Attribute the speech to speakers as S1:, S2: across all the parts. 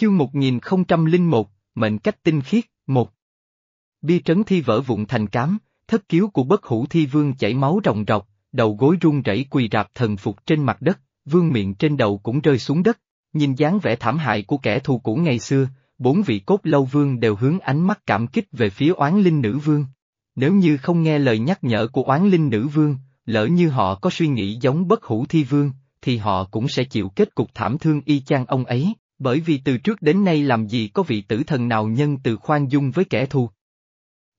S1: Chương 1001, mệnh cách tinh khiết, một. Bia trấn thi vỡ vụn thành cám, thất kiếu của bất hủ thi vương chảy máu ròng rọc, đầu gối run rẩy quỳ rạp thần phục trên mặt đất, vương miệng trên đầu cũng rơi xuống đất, nhìn dáng vẻ thảm hại của kẻ thù cũ ngày xưa, bốn vị cốt lâu vương đều hướng ánh mắt cảm kích về phía oán linh nữ vương. Nếu như không nghe lời nhắc nhở của oán linh nữ vương, lỡ như họ có suy nghĩ giống bất hủ thi vương, thì họ cũng sẽ chịu kết cục thảm thương y chang ông ấy, bởi vì từ trước đến nay làm gì có vị tử thần nào nhân từ khoan dung với kẻ thù.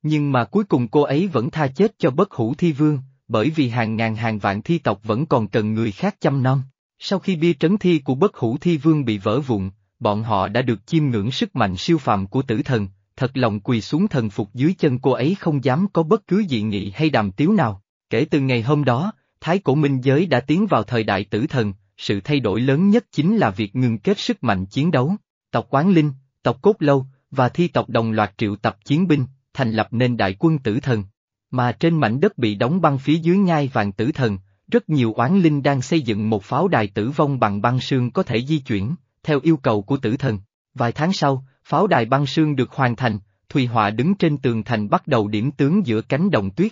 S1: Nhưng mà cuối cùng cô ấy vẫn tha chết cho bất hủ thi vương, bởi vì hàng ngàn hàng vạn thi tộc vẫn còn cần người khác chăm nom. Sau khi bia trấn thi của bất hủ thi vương bị vỡ vụn, bọn họ đã được chiêm ngưỡng sức mạnh siêu phàm của tử thần, thật lòng quỳ xuống thần phục dưới chân cô ấy không dám có bất cứ dị nghị hay đàm tiếu nào. Kể từ ngày hôm đó, Thái cổ minh giới đã tiến vào thời đại tử thần, sự thay đổi lớn nhất chính là việc ngừng kết sức mạnh chiến đấu. Tộc Quán Linh, tộc Cốt Lâu, và thi tộc đồng loạt triệu tập chiến binh, thành lập nên đại quân tử thần. Mà trên mảnh đất bị đóng băng phía dưới ngai vàng tử thần, rất nhiều oán linh đang xây dựng một pháo đài tử vong bằng băng sương có thể di chuyển, theo yêu cầu của tử thần. Vài tháng sau, pháo đài băng sương được hoàn thành, Thùy Họa đứng trên tường thành bắt đầu điểm tướng giữa cánh đồng tuyết.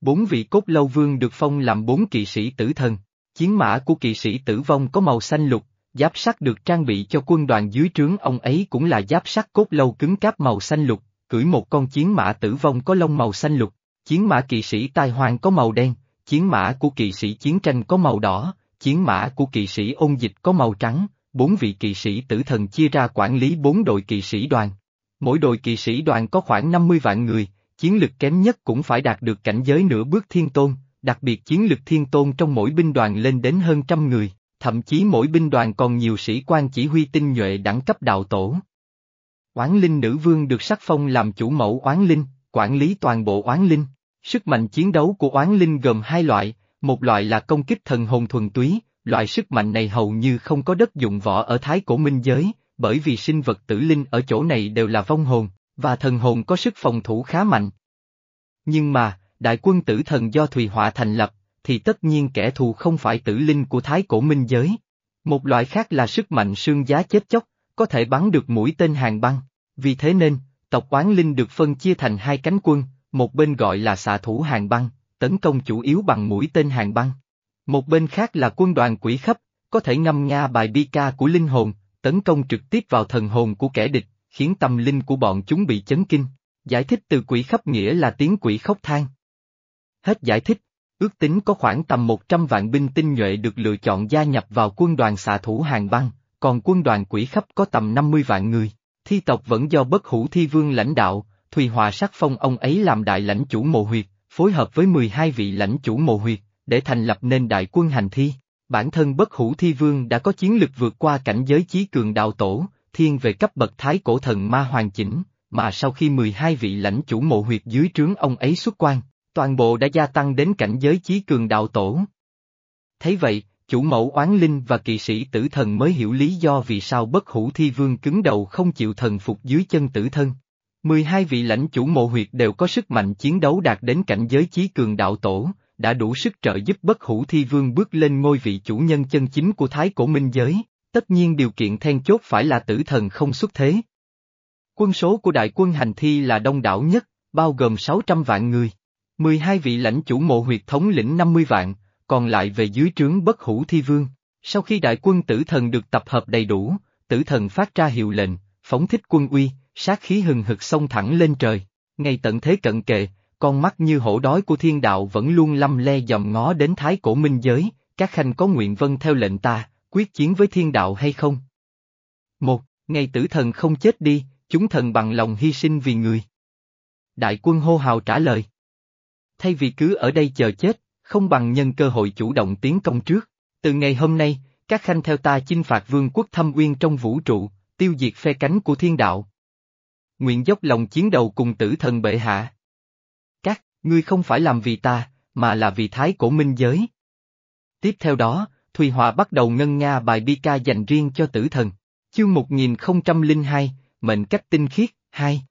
S1: Bốn vị cốt lâu vương được phong làm bốn kỵ sĩ tử thần. Chiến mã của kỵ sĩ tử vong có màu xanh lục, giáp sắt được trang bị cho quân đoàn dưới trướng ông ấy cũng là giáp sắt cốt lâu cứng cáp màu xanh lục, cưỡi một con chiến mã tử vong có lông màu xanh lục, chiến mã kỵ sĩ tai hoang có màu đen, chiến mã của kỵ sĩ chiến tranh có màu đỏ, chiến mã của kỵ sĩ ôn dịch có màu trắng, bốn vị kỵ sĩ tử thần chia ra quản lý bốn đội kỵ sĩ đoàn. Mỗi đội kỵ sĩ đoàn có khoảng 50 vạn người, chiến lực kém nhất cũng phải đạt được cảnh giới nửa bước thiên tôn, đặc biệt chiến lực thiên tôn trong mỗi binh đoàn lên đến hơn trăm người, thậm chí mỗi binh đoàn còn nhiều sĩ quan chỉ huy tinh nhuệ đẳng cấp đạo tổ. Oán linh nữ vương được sắc phong làm chủ mẫu oán linh, quản lý toàn bộ oán linh. Sức mạnh chiến đấu của oán linh gồm hai loại, một loại là công kích thần hồn thuần túy, loại sức mạnh này hầu như không có đất dụng võ ở thái cổ minh giới, bởi vì sinh vật tử linh ở chỗ này đều là vong hồn, và thần hồn có sức phòng thủ khá mạnh. Nhưng mà, đại quân tử thần do Thùy Họa thành lập, thì tất nhiên kẻ thù không phải tử linh của thái cổ minh giới. Một loại khác là sức mạnh sương giá chết chóc, có thể bắn được mũi tên hàng băng. Vì thế nên, tộc oán linh được phân chia thành hai cánh quân, một bên gọi là xạ thủ hàng băng, tấn công chủ yếu bằng mũi tên hàng băng. Một bên khác là quân đoàn quỷ khắp, có thể ngâm nga bài bi ca của linh hồn, tấn công trực tiếp vào thần hồn của kẻ địch, khiến tâm linh của bọn chúng bị chấn kinh. Giải thích từ quỷ khắp nghĩa là tiếng quỷ khóc than. Hết giải thích, ước tính có khoảng tầm 100 vạn binh tinh nhuệ được lựa chọn gia nhập vào quân đoàn xạ thủ hàng băng, còn quân đoàn quỷ khắp có tầm 50 vạn người. Thi tộc vẫn do bất hủ thi vương lãnh đạo, Thùy Hòa sắc phong ông ấy làm đại lãnh chủ mộ huyệt, phối hợp với 12 vị lãnh chủ mộ huyệt, để thành lập nên đại quân hành thi. Bản thân bất hủ thi vương đã có chiến lực vượt qua cảnh giới chí cường đạo tổ, thiên về cấp bậc thái cổ thần ma hoàn chỉnh, mà sau khi 12 vị lãnh chủ mộ huyệt dưới trướng ông ấy xuất quan, toàn bộ đã gia tăng đến cảnh giới chí cường đạo tổ. Thấy vậy, chủ mẫu oán linh và kỵ sĩ tử thần mới hiểu lý do vì sao bất hủ thi vương cứng đầu không chịu thần phục dưới chân tử thân. 12 vị lãnh chủ mộ huyệt đều có sức mạnh chiến đấu đạt đến cảnh giới chí cường đạo tổ, đã đủ sức trợ giúp bất hủ thi vương bước lên ngôi vị chủ nhân chân chính của thái cổ minh giới, tất nhiên điều kiện then chốt phải là tử thần không xuất thế. Quân số của đại quân hành thi là đông đảo nhất, bao gồm 600 vạn người. 12 vị lãnh chủ mộ huyệt thống lĩnh 50 vạn, còn lại về dưới trướng bất hủ thi vương. Sau khi đại quân tử thần được tập hợp đầy đủ, tử thần phát ra hiệu lệnh, phóng thích quân uy, sát khí hừng hực xông thẳng lên trời. Ngay tận thế cận kề, con mắt như hổ đói của thiên đạo vẫn luôn lâm le dòm ngó đến thái cổ minh giới, các khanh có nguyện vân theo lệnh ta, quyết chiến với thiên đạo hay không? Một, ngày tử thần không chết đi, chúng thần bằng lòng hy sinh vì người. Đại quân hô hào trả lời. Thay vì cứ ở đây chờ chết, không bằng nhân cơ hội chủ động tiến công trước. Từ ngày hôm nay, các khanh theo ta chinh phạt vương quốc thâm uyên trong vũ trụ, tiêu diệt phe cánh của thiên đạo. Nguyện dốc lòng chiến đầu cùng tử thần bệ hạ. Các, ngươi không phải làm vì ta, mà là vì thái cổ minh giới. Tiếp theo đó, Thùy Hòa bắt đầu ngân nga bài bi ca dành riêng cho tử thần. Chương 1002, mệnh cách tinh khiết, 2.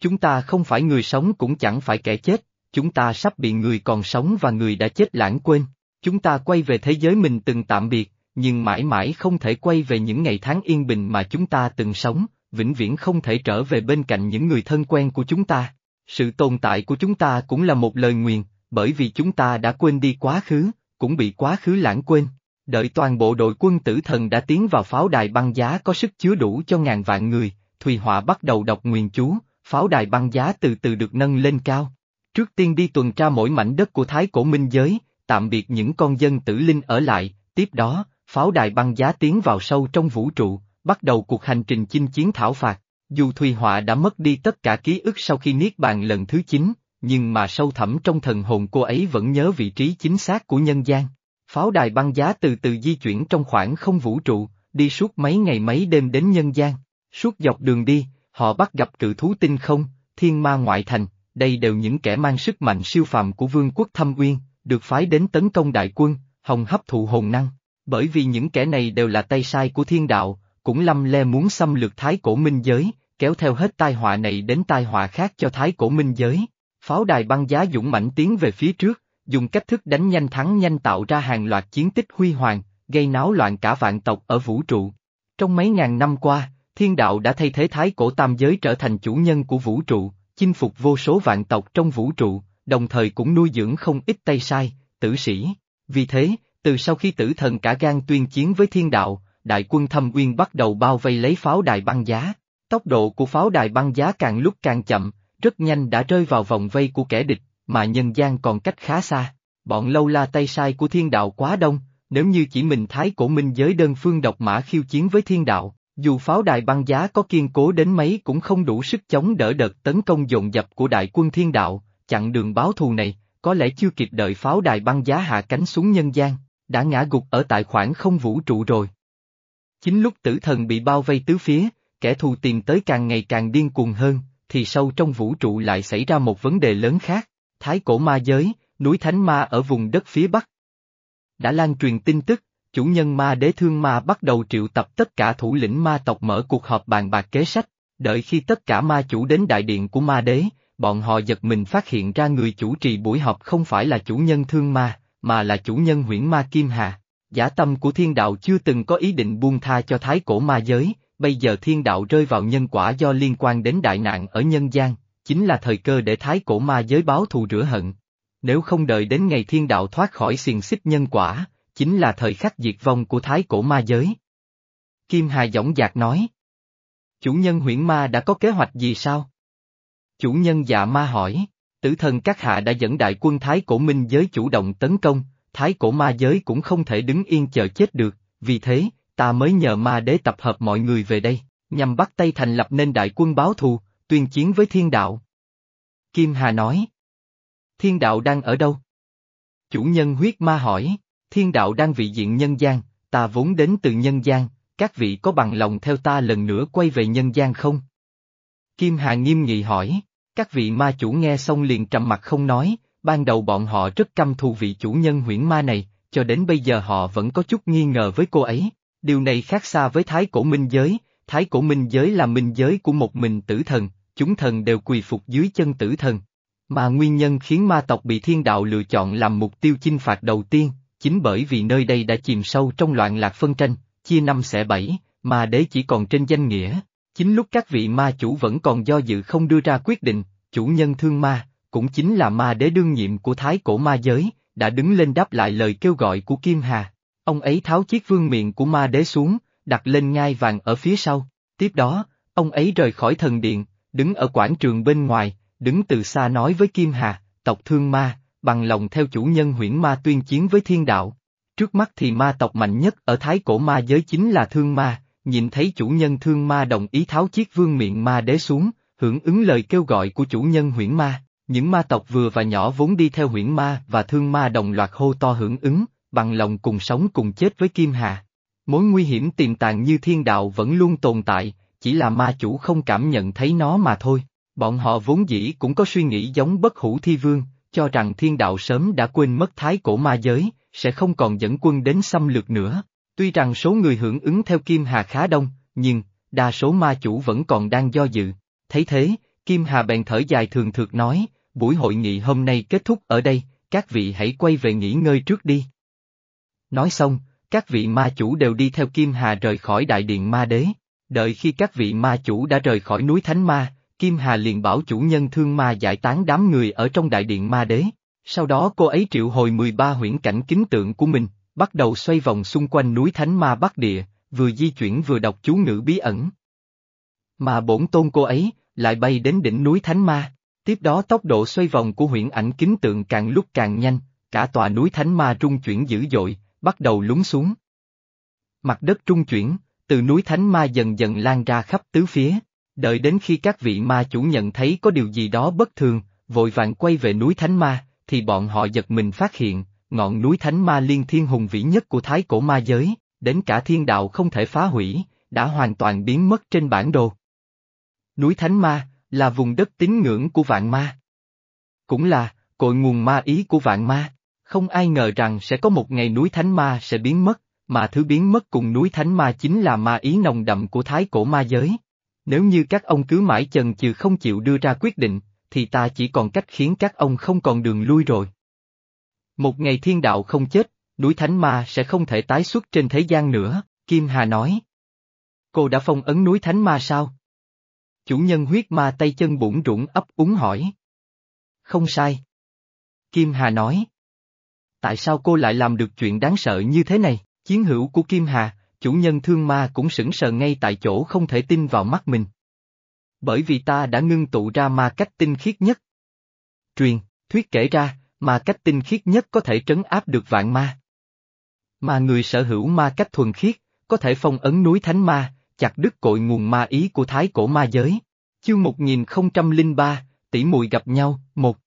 S1: Chúng ta không phải người sống cũng chẳng phải kẻ chết, chúng ta sắp bị người còn sống và người đã chết lãng quên. Chúng ta quay về thế giới mình từng tạm biệt, nhưng mãi mãi không thể quay về những ngày tháng yên bình mà chúng ta từng sống, vĩnh viễn không thể trở về bên cạnh những người thân quen của chúng ta. Sự tồn tại của chúng ta cũng là một lời nguyền, bởi vì chúng ta đã quên đi quá khứ, cũng bị quá khứ lãng quên. Đợi toàn bộ đội quân tử thần đã tiến vào pháo đài băng giá có sức chứa đủ cho ngàn vạn người, Thùy Họa bắt đầu đọc nguyền chú, pháo đài băng giá từ từ được nâng lên cao. Trước tiên đi tuần tra mỗi mảnh đất của Thái Cổ Minh Giới, tạm biệt những con dân tử linh ở lại, tiếp đó, pháo đài băng giá tiến vào sâu trong vũ trụ, bắt đầu cuộc hành trình chinh chiến thảo phạt. Dù Thùy Họa đã mất đi tất cả ký ức sau khi niết bàn lần thứ 9, nhưng mà sâu thẳm trong thần hồn cô ấy vẫn nhớ vị trí chính xác của nhân gian. Pháo đài băng giá từ từ di chuyển trong khoảng không vũ trụ, đi suốt mấy ngày mấy đêm đến nhân gian. Suốt dọc đường đi, họ bắt gặp cự thú tinh không, thiên ma ngoại thành, đây đều những kẻ mang sức mạnh siêu phàm của vương quốc thâm uyên, được phái đến tấn công đại quân, hồng hấp thụ hồn năng. Bởi vì những kẻ này đều là tay sai của thiên đạo, cũng lâm le muốn xâm lược thái cổ minh giới, kéo theo hết tai họa này đến tai họa khác cho thái cổ minh giới. Pháo đài băng giá dũng mãnh tiến về phía trước, dùng cách thức đánh nhanh thắng nhanh tạo ra hàng loạt chiến tích huy hoàng, gây náo loạn cả vạn tộc ở vũ trụ. Trong mấy ngàn năm qua, thiên đạo đã thay thế thái cổ tam giới trở thành chủ nhân của vũ trụ, chinh phục vô số vạn tộc trong vũ trụ, đồng thời cũng nuôi dưỡng không ít tay sai, tử sĩ. Vì thế, từ sau khi tử thần cả gan tuyên chiến với thiên đạo, đại quân thâm uyên bắt đầu bao vây lấy pháo đài băng giá. Tốc độ của pháo đài băng giá càng lúc càng chậm, rất nhanh đã rơi vào vòng vây của kẻ địch, mà nhân gian còn cách khá xa. Bọn lâu la tay sai của thiên đạo quá đông, nếu như chỉ mình thái cổ minh giới đơn phương độc mã khiêu chiến với thiên đạo, dù pháo đài băng giá có kiên cố đến mấy cũng không đủ sức chống đỡ đợt tấn công dồn dập của đại quân thiên đạo, chặn đường báo thù này, có lẽ chưa kịp đợi pháo đài băng giá hạ cánh xuống nhân gian, đã ngã gục ở tại khoảng không vũ trụ rồi. Chính lúc tử thần bị bao vây tứ phía, kẻ thù tìm tới càng ngày càng điên cuồng hơn, thì sâu trong vũ trụ lại xảy ra một vấn đề lớn khác, thái cổ ma giới, núi thánh ma ở vùng đất phía bắc. Đã lan truyền tin tức, chủ nhân ma đế thương ma bắt đầu triệu tập tất cả thủ lĩnh ma tộc mở cuộc họp bàn bạc kế sách, đợi khi tất cả ma chủ đến đại điện của ma đế, bọn họ giật mình phát hiện ra người chủ trì buổi họp không phải là chủ nhân thương ma, mà là chủ nhân huyễn ma Kim Hà. Giả tâm của thiên đạo chưa từng có ý định buông tha cho thái cổ ma giới, bây giờ thiên đạo rơi vào nhân quả do liên quan đến đại nạn ở nhân gian, chính là thời cơ để thái cổ ma giới báo thù rửa hận. Nếu không đợi đến ngày thiên đạo thoát khỏi xiềng xích nhân quả, chính là thời khắc diệt vong của thái cổ ma giới. Kim Hà dõng dạc nói. Chủ nhân huyễn ma đã có kế hoạch gì sao? Chủ nhân dạ ma hỏi, tử thần các hạ đã dẫn đại quân thái cổ minh giới chủ động tấn công, thái cổ ma giới cũng không thể đứng yên chờ chết được, vì thế, ta mới nhờ ma đế tập hợp mọi người về đây, nhằm bắt tay thành lập nên đại quân báo thù, tuyên chiến với thiên đạo. Kim Hà nói. Thiên đạo đang ở đâu? Chủ nhân huyết ma hỏi, thiên đạo đang vị diện nhân gian, ta vốn đến từ nhân gian, các vị có bằng lòng theo ta lần nữa quay về nhân gian không? Kim Hà nghiêm nghị hỏi, các vị ma chủ nghe xong liền trầm mặt không nói, ban đầu bọn họ rất căm thù vị chủ nhân huyễn ma này, cho đến bây giờ họ vẫn có chút nghi ngờ với cô ấy. Điều này khác xa với thái cổ minh giới, thái cổ minh giới là minh giới của một mình tử thần, chúng thần đều quỳ phục dưới chân tử thần. Mà nguyên nhân khiến ma tộc bị thiên đạo lựa chọn làm mục tiêu chinh phạt đầu tiên, chính bởi vì nơi đây đã chìm sâu trong loạn lạc phân tranh, chia năm xẻ bảy, mà đế chỉ còn trên danh nghĩa. Chính lúc các vị ma chủ vẫn còn do dự không đưa ra quyết định, chủ nhân thương ma, cũng chính là ma đế đương nhiệm của thái cổ ma giới, đã đứng lên đáp lại lời kêu gọi của Kim Hà. Ông ấy tháo chiếc vương miệng của ma đế xuống, đặt lên ngai vàng ở phía sau. Tiếp đó, ông ấy rời khỏi thần điện, đứng ở quảng trường bên ngoài, đứng từ xa nói với Kim Hà, tộc thương ma, bằng lòng theo chủ nhân huyễn ma tuyên chiến với thiên đạo. Trước mắt thì ma tộc mạnh nhất ở thái cổ ma giới chính là thương ma, nhìn thấy chủ nhân thương ma đồng ý tháo chiếc vương miệng ma đế xuống, hưởng ứng lời kêu gọi của chủ nhân huyễn ma, những ma tộc vừa và nhỏ vốn đi theo huyễn ma và thương ma đồng loạt hô to hưởng ứng, bằng lòng cùng sống cùng chết với Kim Hà. Mối nguy hiểm tiềm tàng như thiên đạo vẫn luôn tồn tại, chỉ là ma chủ không cảm nhận thấy nó mà thôi. Bọn họ vốn dĩ cũng có suy nghĩ giống bất hủ thi vương, cho rằng thiên đạo sớm đã quên mất thái cổ ma giới, sẽ không còn dẫn quân đến xâm lược nữa. Tuy rằng số người hưởng ứng theo Kim Hà khá đông, nhưng, đa số ma chủ vẫn còn đang do dự. Thấy thế, Kim Hà bèn thở dài thường thượt nói, buổi hội nghị hôm nay kết thúc ở đây, các vị hãy quay về nghỉ ngơi trước đi. Nói xong, các vị ma chủ đều đi theo Kim Hà rời khỏi đại điện ma đế. Đợi khi các vị ma chủ đã rời khỏi núi Thánh Ma, Kim Hà liền bảo chủ nhân thương ma giải tán đám người ở trong đại điện ma đế. Sau đó cô ấy triệu hồi 13 huyễn cảnh kính tượng của mình, bắt đầu xoay vòng xung quanh núi Thánh Ma Bắc Địa, vừa di chuyển vừa đọc chú ngữ bí ẩn. Mà bổn tôn cô ấy, lại bay đến đỉnh núi Thánh Ma. Tiếp đó tốc độ xoay vòng của huyễn ảnh kính tượng càng lúc càng nhanh, cả tòa núi Thánh Ma trung chuyển dữ dội, bắt đầu lún xuống. Mặt đất trung chuyển, từ núi Thánh Ma dần dần lan ra khắp tứ phía, đợi đến khi các vị ma chủ nhận thấy có điều gì đó bất thường, vội vàng quay về núi Thánh Ma, thì bọn họ giật mình phát hiện, ngọn núi Thánh Ma liên thiên hùng vĩ nhất của thái cổ ma giới, đến cả thiên đạo không thể phá hủy, đã hoàn toàn biến mất trên bản đồ. Núi Thánh Ma, là vùng đất tín ngưỡng của vạn ma. Cũng là, cội nguồn ma ý của vạn ma. Không ai ngờ rằng sẽ có một ngày núi Thánh Ma sẽ biến mất, mà thứ biến mất cùng núi Thánh Ma chính là ma ý nồng đậm của thái cổ ma giới. Nếu như các ông cứ mãi chần chừ không chịu đưa ra quyết định, thì ta chỉ còn cách khiến các ông không còn đường lui rồi. Một ngày thiên đạo không chết, núi Thánh Ma sẽ không thể tái xuất trên thế gian nữa, Kim Hà nói. Cô đã phong ấn núi Thánh Ma sao? Chủ nhân huyết ma tay chân bụng rủng ấp úng hỏi. Không sai. Kim Hà nói. Tại sao cô lại làm được chuyện đáng sợ như thế này? Chiến hữu của Kim Hà, chủ nhân thương ma cũng sững sờ ngay tại chỗ không thể tin vào mắt mình. Bởi vì ta đã ngưng tụ ra ma cách tinh khiết nhất. Truyền, thuyết kể ra, ma cách tinh khiết nhất có thể trấn áp được vạn ma. Mà người sở hữu ma cách thuần khiết, có thể phong ấn núi thánh ma, chặt đứt cội nguồn ma ý của thái cổ ma giới. Chương 1003, tỷ muội gặp nhau, một.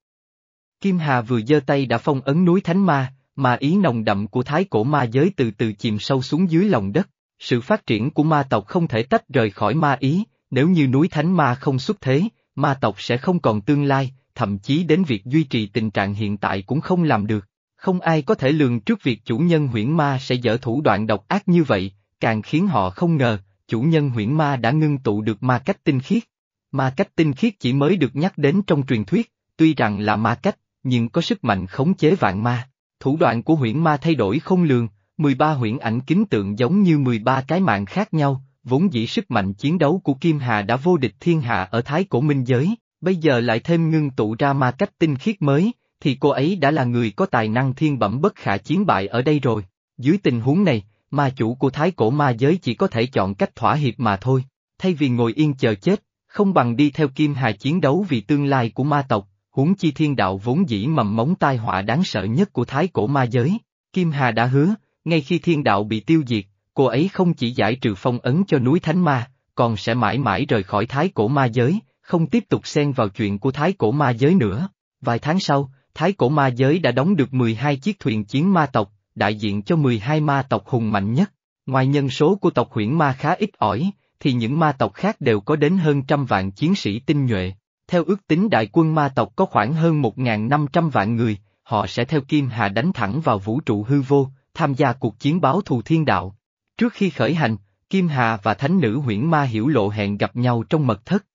S1: Kim Hà vừa giơ tay đã phong ấn núi Thánh Ma, ma ý nồng đậm của thái cổ ma giới từ từ chìm sâu xuống dưới lòng đất. Sự phát triển của ma tộc không thể tách rời khỏi ma ý, nếu như núi Thánh Ma không xuất thế, ma tộc sẽ không còn tương lai, thậm chí đến việc duy trì tình trạng hiện tại cũng không làm được. Không ai có thể lường trước việc chủ nhân huyễn ma sẽ dở thủ đoạn độc ác như vậy, càng khiến họ không ngờ, chủ nhân huyễn ma đã ngưng tụ được ma cách tinh khiết. Ma cách tinh khiết chỉ mới được nhắc đến trong truyền thuyết, tuy rằng là ma cách, nhưng có sức mạnh khống chế vạn ma. Thủ đoạn của huyễn ma thay đổi không lường, 13 huyễn ảnh kính tượng giống như 13 cái mạng khác nhau, vốn dĩ sức mạnh chiến đấu của Kim Hà đã vô địch thiên hạ ở thái cổ minh giới, bây giờ lại thêm ngưng tụ ra ma cách tinh khiết mới, thì cô ấy đã là người có tài năng thiên bẩm bất khả chiến bại ở đây rồi. Dưới tình huống này, ma chủ của thái cổ ma giới chỉ có thể chọn cách thỏa hiệp mà thôi, thay vì ngồi yên chờ chết, không bằng đi theo Kim Hà chiến đấu vì tương lai của ma tộc, huống chi thiên đạo vốn dĩ mầm móng tai họa đáng sợ nhất của thái cổ ma giới. Kim Hà đã hứa, ngay khi thiên đạo bị tiêu diệt, cô ấy không chỉ giải trừ phong ấn cho núi Thánh Ma, còn sẽ mãi mãi rời khỏi thái cổ ma giới, không tiếp tục xen vào chuyện của thái cổ ma giới nữa. Vài tháng sau, thái cổ ma giới đã đóng được 12 chiếc thuyền chiến ma tộc, đại diện cho 12 ma tộc hùng mạnh nhất. Ngoài nhân số của tộc huyễn ma khá ít ỏi, thì những ma tộc khác đều có đến hơn trăm vạn chiến sĩ tinh nhuệ. Theo ước tính đại quân ma tộc có khoảng hơn 1.500 vạn người, họ sẽ theo Kim Hà đánh thẳng vào vũ trụ hư vô, tham gia cuộc chiến báo thù thiên đạo. Trước khi khởi hành, Kim Hà và Thánh nữ huyễn ma hiểu lộ hẹn gặp nhau trong mật thất.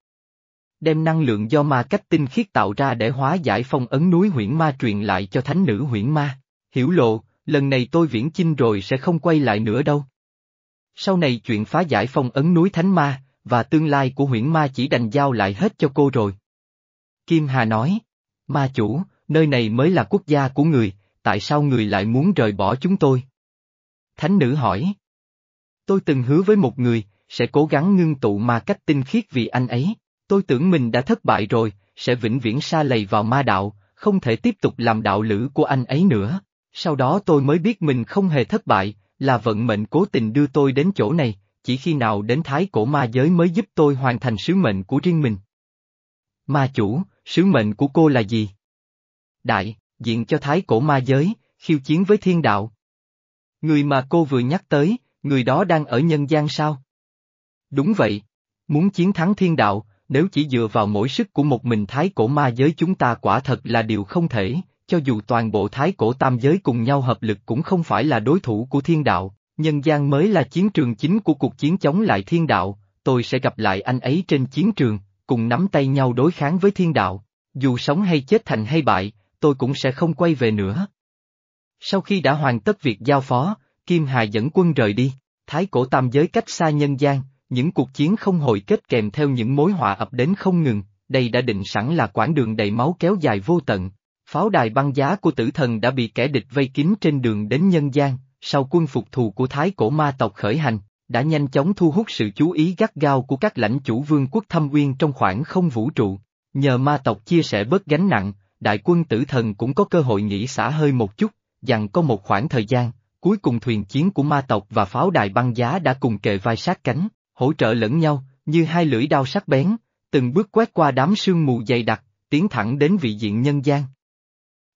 S1: Đem năng lượng do ma cách tinh khiết tạo ra để hóa giải phong ấn núi huyễn ma truyền lại cho Thánh nữ huyễn ma. Hiểu lộ, lần này tôi viễn chinh rồi sẽ không quay lại nữa đâu. Sau này chuyện phá giải phong ấn núi Thánh Ma, và tương lai của huyễn ma chỉ đành giao lại hết cho cô rồi. Kim Hà nói, ma chủ, nơi này mới là quốc gia của người, tại sao người lại muốn rời bỏ chúng tôi? Thánh nữ hỏi. Tôi từng hứa với một người, sẽ cố gắng ngưng tụ ma cách tinh khiết vì anh ấy, tôi tưởng mình đã thất bại rồi, sẽ vĩnh viễn xa lầy vào ma đạo, không thể tiếp tục làm đạo lữ của anh ấy nữa. Sau đó tôi mới biết mình không hề thất bại, là vận mệnh cố tình đưa tôi đến chỗ này, chỉ khi nào đến thái cổ ma giới mới giúp tôi hoàn thành sứ mệnh của riêng mình. Ma chủ, sứ mệnh của cô là gì? Đại, diện cho thái cổ ma giới, khiêu chiến với thiên đạo. Người mà cô vừa nhắc tới, người đó đang ở nhân gian sao? Đúng vậy. Muốn chiến thắng thiên đạo, nếu chỉ dựa vào mỗi sức của một mình thái cổ ma giới chúng ta quả thật là điều không thể, cho dù toàn bộ thái cổ tam giới cùng nhau hợp lực cũng không phải là đối thủ của thiên đạo, nhân gian mới là chiến trường chính của cuộc chiến chống lại thiên đạo, tôi sẽ gặp lại anh ấy trên chiến trường, cùng nắm tay nhau đối kháng với thiên đạo, dù sống hay chết thành hay bại, tôi cũng sẽ không quay về nữa. Sau khi đã hoàn tất việc giao phó, Kim Hà dẫn quân rời đi, thái cổ tam giới cách xa nhân gian, những cuộc chiến không hồi kết kèm theo những mối họa ập đến không ngừng, đây đã định sẵn là quãng đường đầy máu kéo dài vô tận. Pháo đài băng giá của tử thần đã bị kẻ địch vây kín trên đường đến nhân gian, sau quân phục thù của thái cổ ma tộc khởi hành, đã nhanh chóng thu hút sự chú ý gắt gao của các lãnh chủ vương quốc thâm uyên trong khoảng không vũ trụ. Nhờ ma tộc chia sẻ bớt gánh nặng, đại quân tử thần cũng có cơ hội nghỉ xả hơi một chút, dặn có một khoảng thời gian, cuối cùng thuyền chiến của ma tộc và pháo đài băng giá đã cùng kề vai sát cánh, hỗ trợ lẫn nhau, như hai lưỡi đao sắc bén, từng bước quét qua đám sương mù dày đặc, tiến thẳng đến vị diện nhân gian.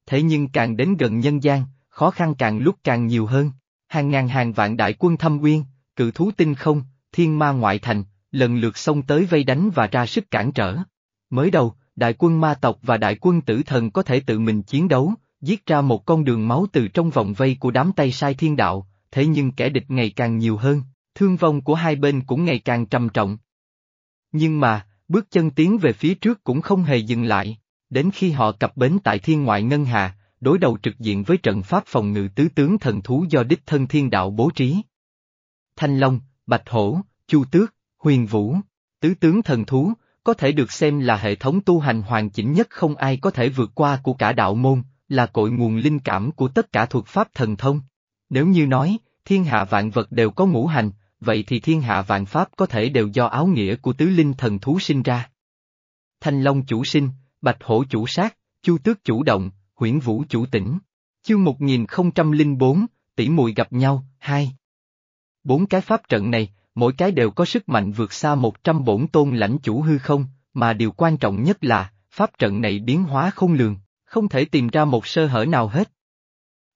S1: Thế nhưng càng đến gần nhân gian, khó khăn càng lúc càng nhiều hơn, hàng ngàn hàng vạn đại quân thâm uyên, cự thú tinh không, thiên ma ngoại thành, lần lượt xông tới vây đánh và ra sức cản trở. Mới đầu, đại quân ma tộc và đại quân tử thần có thể tự mình chiến đấu, giết ra một con đường máu từ trong vòng vây của đám tay sai thiên đạo, thế nhưng kẻ địch ngày càng nhiều hơn, thương vong của hai bên cũng ngày càng trầm trọng. Nhưng mà, bước chân tiến về phía trước cũng không hề dừng lại, đến khi họ cập bến tại thiên ngoại ngân hà, đối đầu trực diện với trận pháp phòng ngự tứ tướng thần thú do đích thân thiên đạo bố trí. Thanh Long, Bạch Hổ, Chu Tước, Huyền Vũ, tứ tướng thần thú, có thể được xem là hệ thống tu hành hoàn chỉnh nhất không ai có thể vượt qua của cả đạo môn, là cội nguồn linh cảm của tất cả thuật pháp thần thông. Nếu như nói, thiên hạ vạn vật đều có ngũ hành, vậy thì thiên hạ vạn pháp có thể đều do áo nghĩa của tứ linh thần thú sinh ra. Thanh Long chủ sinh, Bạch Hổ chủ sát, Chu Tước chủ động, Huyễn Vũ chủ tỉnh. Chương 1004, tỷ muội gặp nhau, hai. Bốn cái pháp trận này, mỗi cái đều có sức mạnh vượt xa 100 bổn tôn lãnh chủ hư không, mà điều quan trọng nhất là, pháp trận này biến hóa không lường, không thể tìm ra một sơ hở nào hết.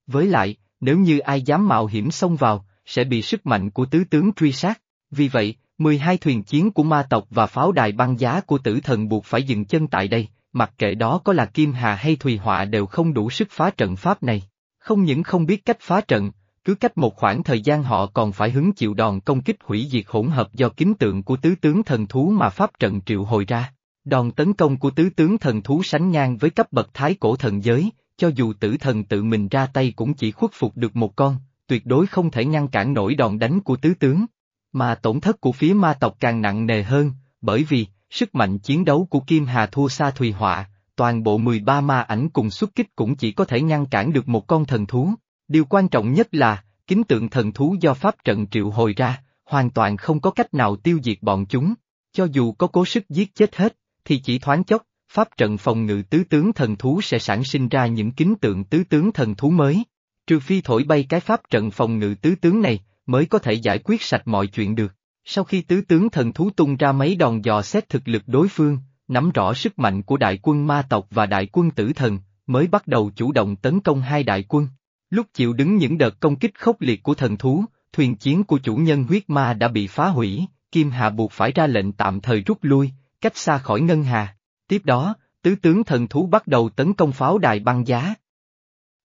S1: Với lại, nếu như ai dám mạo hiểm xông vào, sẽ bị sức mạnh của tứ tướng truy sát, vì vậy, 12 thuyền chiến của ma tộc và pháo đài băng giá của tử thần buộc phải dừng chân tại đây, mặc kệ đó có là Kim Hà hay Thùy Họa đều không đủ sức phá trận pháp này. Không những không biết cách phá trận, cứ cách một khoảng thời gian họ còn phải hứng chịu đòn công kích hủy diệt hỗn hợp do kính tượng của tứ tướng thần thú mà pháp trận triệu hồi ra. Đòn tấn công của tứ tướng thần thú sánh ngang với cấp bậc thái cổ thần giới, cho dù tử thần tự mình ra tay cũng chỉ khuất phục được một con, tuyệt đối không thể ngăn cản nổi đòn đánh của tứ tướng. Mà tổn thất của phía ma tộc càng nặng nề hơn, bởi vì, sức mạnh chiến đấu của Kim Hà thua xa Thùy Họa, toàn bộ 13 ma ảnh cùng xuất kích cũng chỉ có thể ngăn cản được một con thần thú. Điều quan trọng nhất là, kính tượng thần thú do pháp trận triệu hồi ra, hoàn toàn không có cách nào tiêu diệt bọn chúng. Cho dù có cố sức giết chết hết, thì chỉ thoáng chốc, pháp trận phòng ngự tứ tướng thần thú sẽ sản sinh ra những kính tượng tứ tướng thần thú mới. Trừ phi thổi bay cái pháp trận phòng ngự tứ tướng này, mới có thể giải quyết sạch mọi chuyện được. Sau khi tứ tướng thần thú tung ra mấy đòn dò xét thực lực đối phương, nắm rõ sức mạnh của đại quân ma tộc và đại quân tử thần, mới bắt đầu chủ động tấn công hai đại quân. Lúc chịu đứng những đợt công kích khốc liệt của thần thú, thuyền chiến của chủ nhân huyết ma đã bị phá hủy, Kim Hà buộc phải ra lệnh tạm thời rút lui, cách xa khỏi ngân hà. Tiếp đó, tứ tướng thần thú bắt đầu tấn công pháo đài băng giá.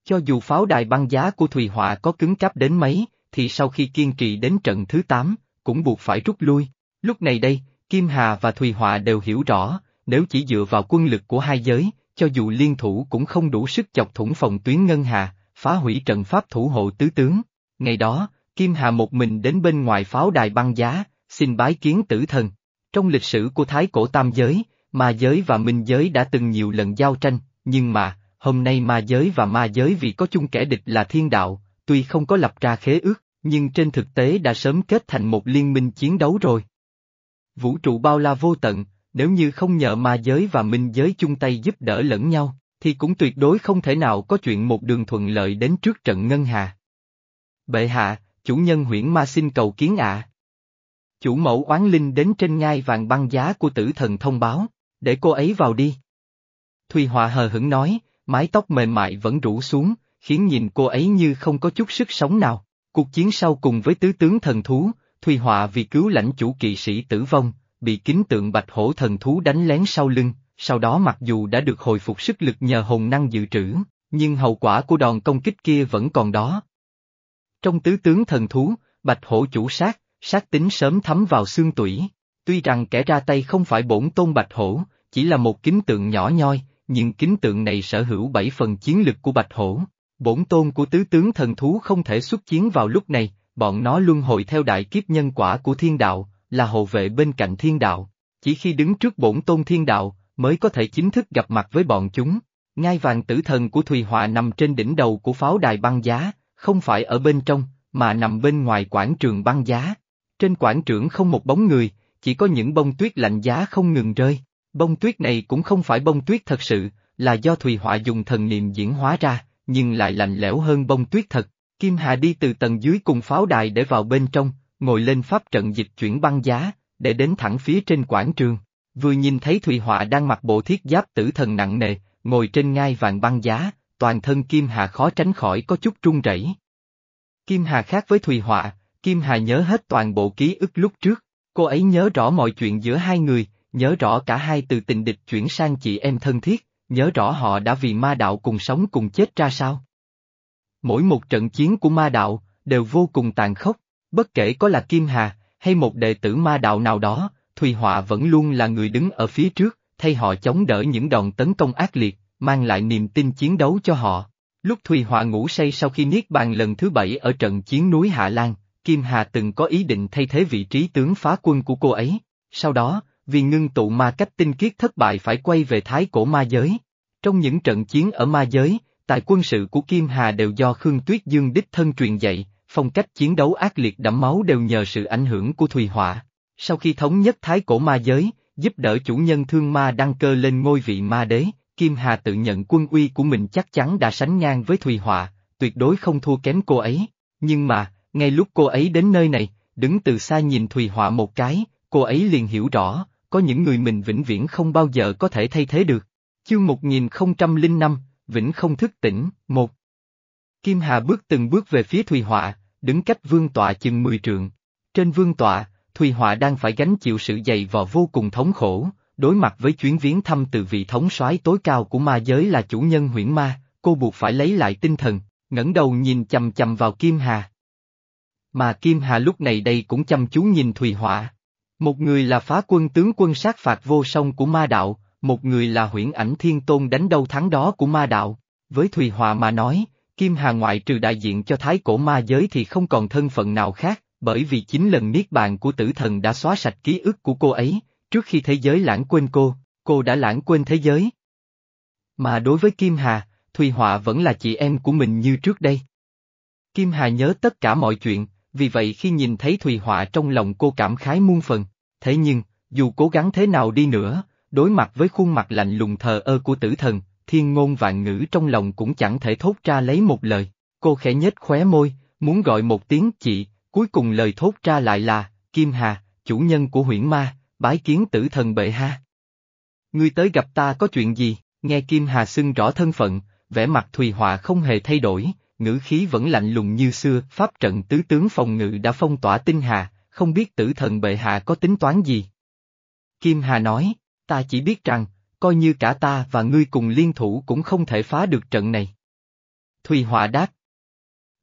S1: Cho dù pháo đài băng giá của Thùy Họa có cứng cáp đến mấy, thì sau khi kiên trì đến trận thứ 8, cũng buộc phải rút lui. Lúc này đây, Kim Hà và Thùy Họa đều hiểu rõ, nếu chỉ dựa vào quân lực của hai giới, cho dù liên thủ cũng không đủ sức chọc thủng phòng tuyến ngân hà, phá hủy trận pháp thủ hộ tứ tướng. Ngày đó, Kim Hà một mình đến bên ngoài pháo đài băng giá, xin bái kiến tử thần. Trong lịch sử của Thái Cổ Tam Giới, ma giới và minh giới đã từng nhiều lần giao tranh, nhưng mà, hôm nay ma giới và ma giới vì có chung kẻ địch là thiên đạo, tuy không có lập ra khế ước, nhưng trên thực tế đã sớm kết thành một liên minh chiến đấu rồi. Vũ trụ bao la vô tận, nếu như không nhờ ma giới và minh giới chung tay giúp đỡ lẫn nhau, thì cũng tuyệt đối không thể nào có chuyện một đường thuận lợi đến trước trận ngân hà. Bệ hạ, chủ nhân huyễn ma xin cầu kiến ạ. Chủ mẫu oán linh đến trên ngai vàng băng giá của tử thần thông báo, để cô ấy vào đi. Thùy Họa hờ hững nói, mái tóc mềm mại vẫn rủ xuống, khiến nhìn cô ấy như không có chút sức sống nào. Cuộc chiến sau cùng với tứ tướng thần thú, Thùy Họa vì cứu lãnh chủ kỵ sĩ tử vong, bị kính tượng bạch hổ thần thú đánh lén sau lưng, sau đó mặc dù đã được hồi phục sức lực nhờ hồn năng dự trữ, nhưng hậu quả của đòn công kích kia vẫn còn đó. Trong tứ tướng thần thú, bạch hổ chủ sát, sát tính sớm thấm vào xương tủy. Tuy rằng kẻ ra tay không phải bổn tôn bạch hổ, chỉ là một kính tượng nhỏ nhoi, nhưng kính tượng này sở hữu bảy phần chiến lực của bạch hổ. Bổn tôn của tứ tướng thần thú không thể xuất chiến vào lúc này, bọn nó luân hồi theo đại kiếp nhân quả của thiên đạo, là hộ vệ bên cạnh thiên đạo. Chỉ khi đứng trước bổn tôn thiên đạo, mới có thể chính thức gặp mặt với bọn chúng. Ngai vàng tử thần của Thùy Họa nằm trên đỉnh đầu của pháo đài băng giá, không phải ở bên trong, mà nằm bên ngoài quảng trường băng giá. Trên quảng trường không một bóng người, chỉ có những bông tuyết lạnh giá không ngừng rơi. Bông tuyết này cũng không phải bông tuyết thật sự, là do Thùy Họa dùng thần niệm diễn hóa ra, nhưng lại lạnh lẽo hơn bông tuyết thật. Kim Hà đi từ tầng dưới cùng pháo đài để vào bên trong, ngồi lên pháp trận dịch chuyển băng giá, để đến thẳng phía trên quảng trường. Vừa nhìn thấy Thùy Họa đang mặc bộ thiết giáp tử thần nặng nề, ngồi trên ngai vàng băng giá, toàn thân Kim Hà khó tránh khỏi có chút run rẩy. Kim Hà khác với Thùy Họa, Kim Hà nhớ hết toàn bộ ký ức lúc trước, cô ấy nhớ rõ mọi chuyện giữa hai người, nhớ rõ cả hai từ tình địch chuyển sang chị em thân thiết, nhớ rõ họ đã vì ma đạo cùng sống cùng chết ra sao. Mỗi một trận chiến của ma đạo, đều vô cùng tàn khốc, bất kể có là Kim Hà, hay một đệ tử ma đạo nào đó, Thùy Họa vẫn luôn là người đứng ở phía trước, thay họ chống đỡ những đòn tấn công ác liệt, mang lại niềm tin chiến đấu cho họ. Lúc Thùy Họa ngủ say sau khi niết bàn lần thứ bảy ở trận chiến núi Hạ Lan, Kim Hà từng có ý định thay thế vị trí tướng phá quân của cô ấy. Sau đó, vì ngưng tụ ma cách tinh khiết thất bại phải quay về thái cổ ma giới. Trong những trận chiến ở ma giới, tài quân sự của Kim Hà đều do Khương Tuyết Dương đích thân truyền dạy, phong cách chiến đấu ác liệt đẫm máu đều nhờ sự ảnh hưởng của Thùy Họa. Sau khi thống nhất thái cổ ma giới, giúp đỡ chủ nhân thương ma đăng cơ lên ngôi vị ma đế, Kim Hà tự nhận quân uy của mình chắc chắn đã sánh ngang với Thùy Họa, tuyệt đối không thua kém cô ấy. Nhưng mà, ngay lúc cô ấy đến nơi này, đứng từ xa nhìn Thùy Họa một cái, cô ấy liền hiểu rõ, có những người mình vĩnh viễn không bao giờ có thể thay thế được. Chương 1005, Vĩnh không thức tỉnh, một. Kim Hà bước từng bước về phía Thùy Họa, đứng cách vương tọa chừng 10 trượng. Trên vương tọa, Thùy Họa đang phải gánh chịu sự dày vò vô cùng thống khổ, đối mặt với chuyến viếng thăm từ vị thống soái tối cao của ma giới là chủ nhân huyễn ma, cô buộc phải lấy lại tinh thần, ngẩng đầu nhìn chầm chầm vào Kim Hà. Mà Kim Hà lúc này đây cũng chăm chú nhìn Thùy Họa. Một người là phá quân tướng quân sát phạt vô song của ma đạo, một người là huyễn ảnh thiên tôn đánh đâu thắng đó của ma đạo. Với Thùy hòa mà nói, Kim Hà ngoại trừ đại diện cho thái cổ ma giới thì không còn thân phận nào khác, bởi vì chính lần niết bàn của tử thần đã xóa sạch ký ức của cô ấy, trước khi thế giới lãng quên cô, cô đã lãng quên thế giới. Mà đối với Kim Hà, Thùy Họa vẫn là chị em của mình như trước đây. Kim Hà nhớ tất cả mọi chuyện, vì vậy khi nhìn thấy Thùy Họa trong lòng cô cảm khái muôn phần, thế nhưng, dù cố gắng thế nào đi nữa, đối mặt với khuôn mặt lạnh lùng thờ ơ của tử thần, thiên ngôn vạn ngữ trong lòng cũng chẳng thể thốt ra lấy một lời, cô khẽ nhếch khóe môi, muốn gọi một tiếng chị, cuối cùng lời thốt ra lại là, Kim Hà, chủ nhân của huyễn ma, bái kiến tử thần bệ ha. Ngươi tới gặp ta có chuyện gì, nghe Kim Hà xưng rõ thân phận, vẻ mặt Thùy Họa không hề thay đổi, ngữ khí vẫn lạnh lùng như xưa, pháp trận tứ tướng phòng ngự đã phong tỏa tinh hà, không biết tử thần bệ hạ có tính toán gì. Kim Hà nói, ta chỉ biết rằng, coi như cả ta và ngươi cùng liên thủ cũng không thể phá được trận này. Thùy Họa đáp,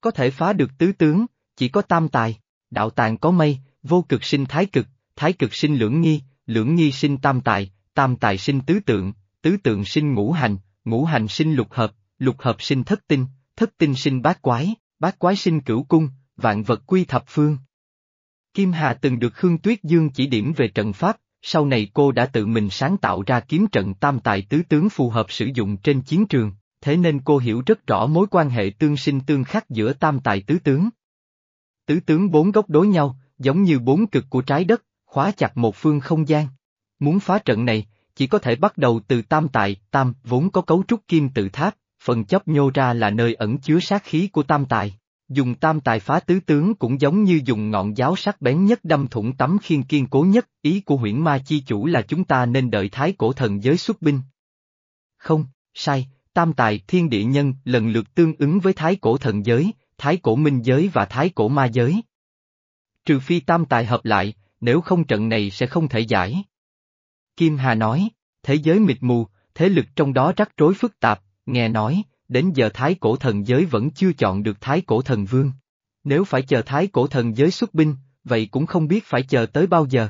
S1: có thể phá được tứ tướng, chỉ có tam tài, đạo tàng có mây, vô cực sinh thái cực, thái cực sinh lưỡng nghi, lưỡng nghi sinh tam tài, tam tài sinh tứ tượng, tứ tượng sinh ngũ hành, ngũ hành sinh lục hợp, lục hợp sinh thất tinh, thất tinh sinh bát quái, bát quái sinh cửu cung, vạn vật quy thập phương. Kim Hà từng được Khương Tuyết Dương chỉ điểm về trận pháp, sau này cô đã tự mình sáng tạo ra kiếm trận tam tài tứ tướng phù hợp sử dụng trên chiến trường, thế nên cô hiểu rất rõ mối quan hệ tương sinh tương khắc giữa tam tài tứ tướng. Tứ tướng bốn góc đối nhau, giống như bốn cực của trái đất, khóa chặt một phương không gian. Muốn phá trận này, chỉ có thể bắt đầu từ tam tài, tam vốn có cấu trúc kim tự tháp, phần chấp nhô ra là nơi ẩn chứa sát khí của tam tài. Dùng tam tài phá tứ tướng cũng giống như dùng ngọn giáo sắc bén nhất đâm thủng tấm khiên kiên cố nhất, ý của huyễn ma chi chủ là chúng ta nên đợi thái cổ thần giới xuất binh. Không, sai, tam tài thiên địa nhân lần lượt tương ứng với thái cổ thần giới, thái cổ minh giới và thái cổ ma giới. Trừ phi tam tài hợp lại, nếu không trận này sẽ không thể giải. Kim Hà nói, thế giới mịt mù, thế lực trong đó rắc rối phức tạp, nghe nói, đến giờ thái cổ thần giới vẫn chưa chọn được thái cổ thần vương. Nếu phải chờ thái cổ thần giới xuất binh, vậy cũng không biết phải chờ tới bao giờ.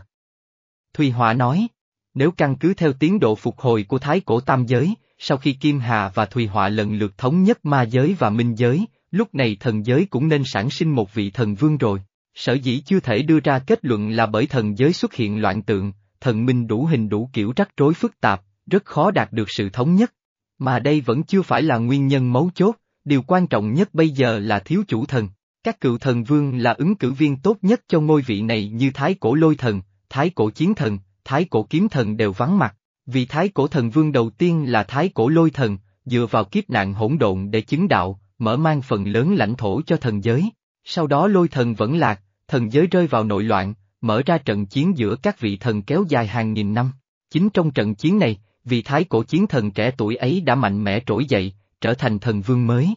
S1: Thùy Họa nói, nếu căn cứ theo tiến độ phục hồi của thái cổ tam giới, sau khi Kim Hà và Thùy Họa lần lượt thống nhất ma giới và minh giới, lúc này thần giới cũng nên sản sinh một vị thần vương rồi. Sở dĩ chưa thể đưa ra kết luận là bởi thần giới xuất hiện loạn tượng, thần minh đủ hình đủ kiểu rắc rối phức tạp, rất khó đạt được sự thống nhất. Mà đây vẫn chưa phải là nguyên nhân mấu chốt, điều quan trọng nhất bây giờ là thiếu chủ thần. Các cựu thần vương là ứng cử viên tốt nhất cho ngôi vị này như Thái Cổ Lôi Thần, Thái Cổ Chiến Thần, Thái Cổ Kiếm Thần đều vắng mặt. Vì Thái Cổ Thần Vương đầu tiên là Thái Cổ Lôi Thần, dựa vào kiếp nạn hỗn độn để chứng đạo, mở mang phần lớn lãnh thổ cho thần giới. Sau đó Lôi Thần vẫn lạc, thần giới rơi vào nội loạn, mở ra trận chiến giữa các vị thần kéo dài hàng nghìn năm. Chính trong trận chiến này, vì thái cổ chiến thần trẻ tuổi ấy đã mạnh mẽ trỗi dậy, trở thành thần vương mới.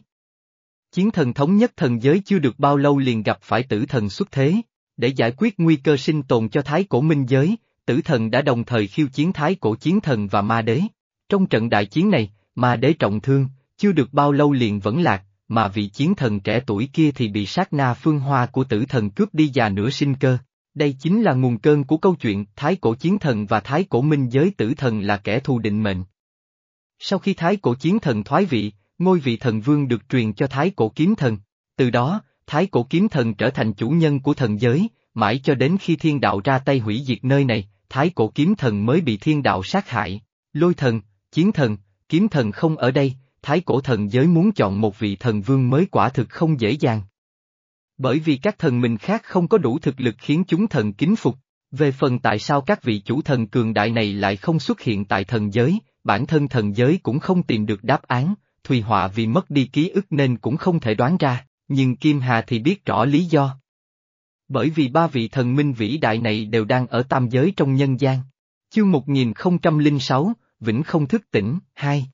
S1: Chiến thần thống nhất thần giới chưa được bao lâu liền gặp phải tử thần xuất thế. Để giải quyết nguy cơ sinh tồn cho thái cổ minh giới, tử thần đã đồng thời khiêu chiến thái cổ chiến thần và ma đế. Trong trận đại chiến này, ma đế trọng thương, chưa được bao lâu liền vẫn lạc, mà vị chiến thần trẻ tuổi kia thì bị sát na phương hoa của tử thần cướp đi già nửa sinh cơ. Đây chính là nguồn cơn của câu chuyện Thái Cổ Chiến Thần và Thái Cổ Minh Giới Tử Thần là kẻ thù định mệnh. Sau khi Thái Cổ Chiến Thần thoái vị, ngôi vị thần vương được truyền cho Thái Cổ Kiếm Thần. Từ đó, Thái Cổ Kiếm Thần trở thành chủ nhân của thần giới, mãi cho đến khi thiên đạo ra tay hủy diệt nơi này, Thái Cổ Kiếm Thần mới bị thiên đạo sát hại. Lôi thần, chiến thần, kiếm thần không ở đây, Thái Cổ Thần giới muốn chọn một vị thần vương mới quả thực không dễ dàng. Bởi vì các thần mình khác không có đủ thực lực khiến chúng thần kính phục. Về phần tại sao các vị chủ thần cường đại này lại không xuất hiện tại thần giới, bản thân thần giới cũng không tìm được đáp án, Thùy Họa vì mất đi ký ức nên cũng không thể đoán ra, nhưng Kim Hà thì biết rõ lý do. Bởi vì ba vị thần minh vĩ đại này đều đang ở tam giới trong nhân gian. Chương 1006, Vĩnh không thức tỉnh, 2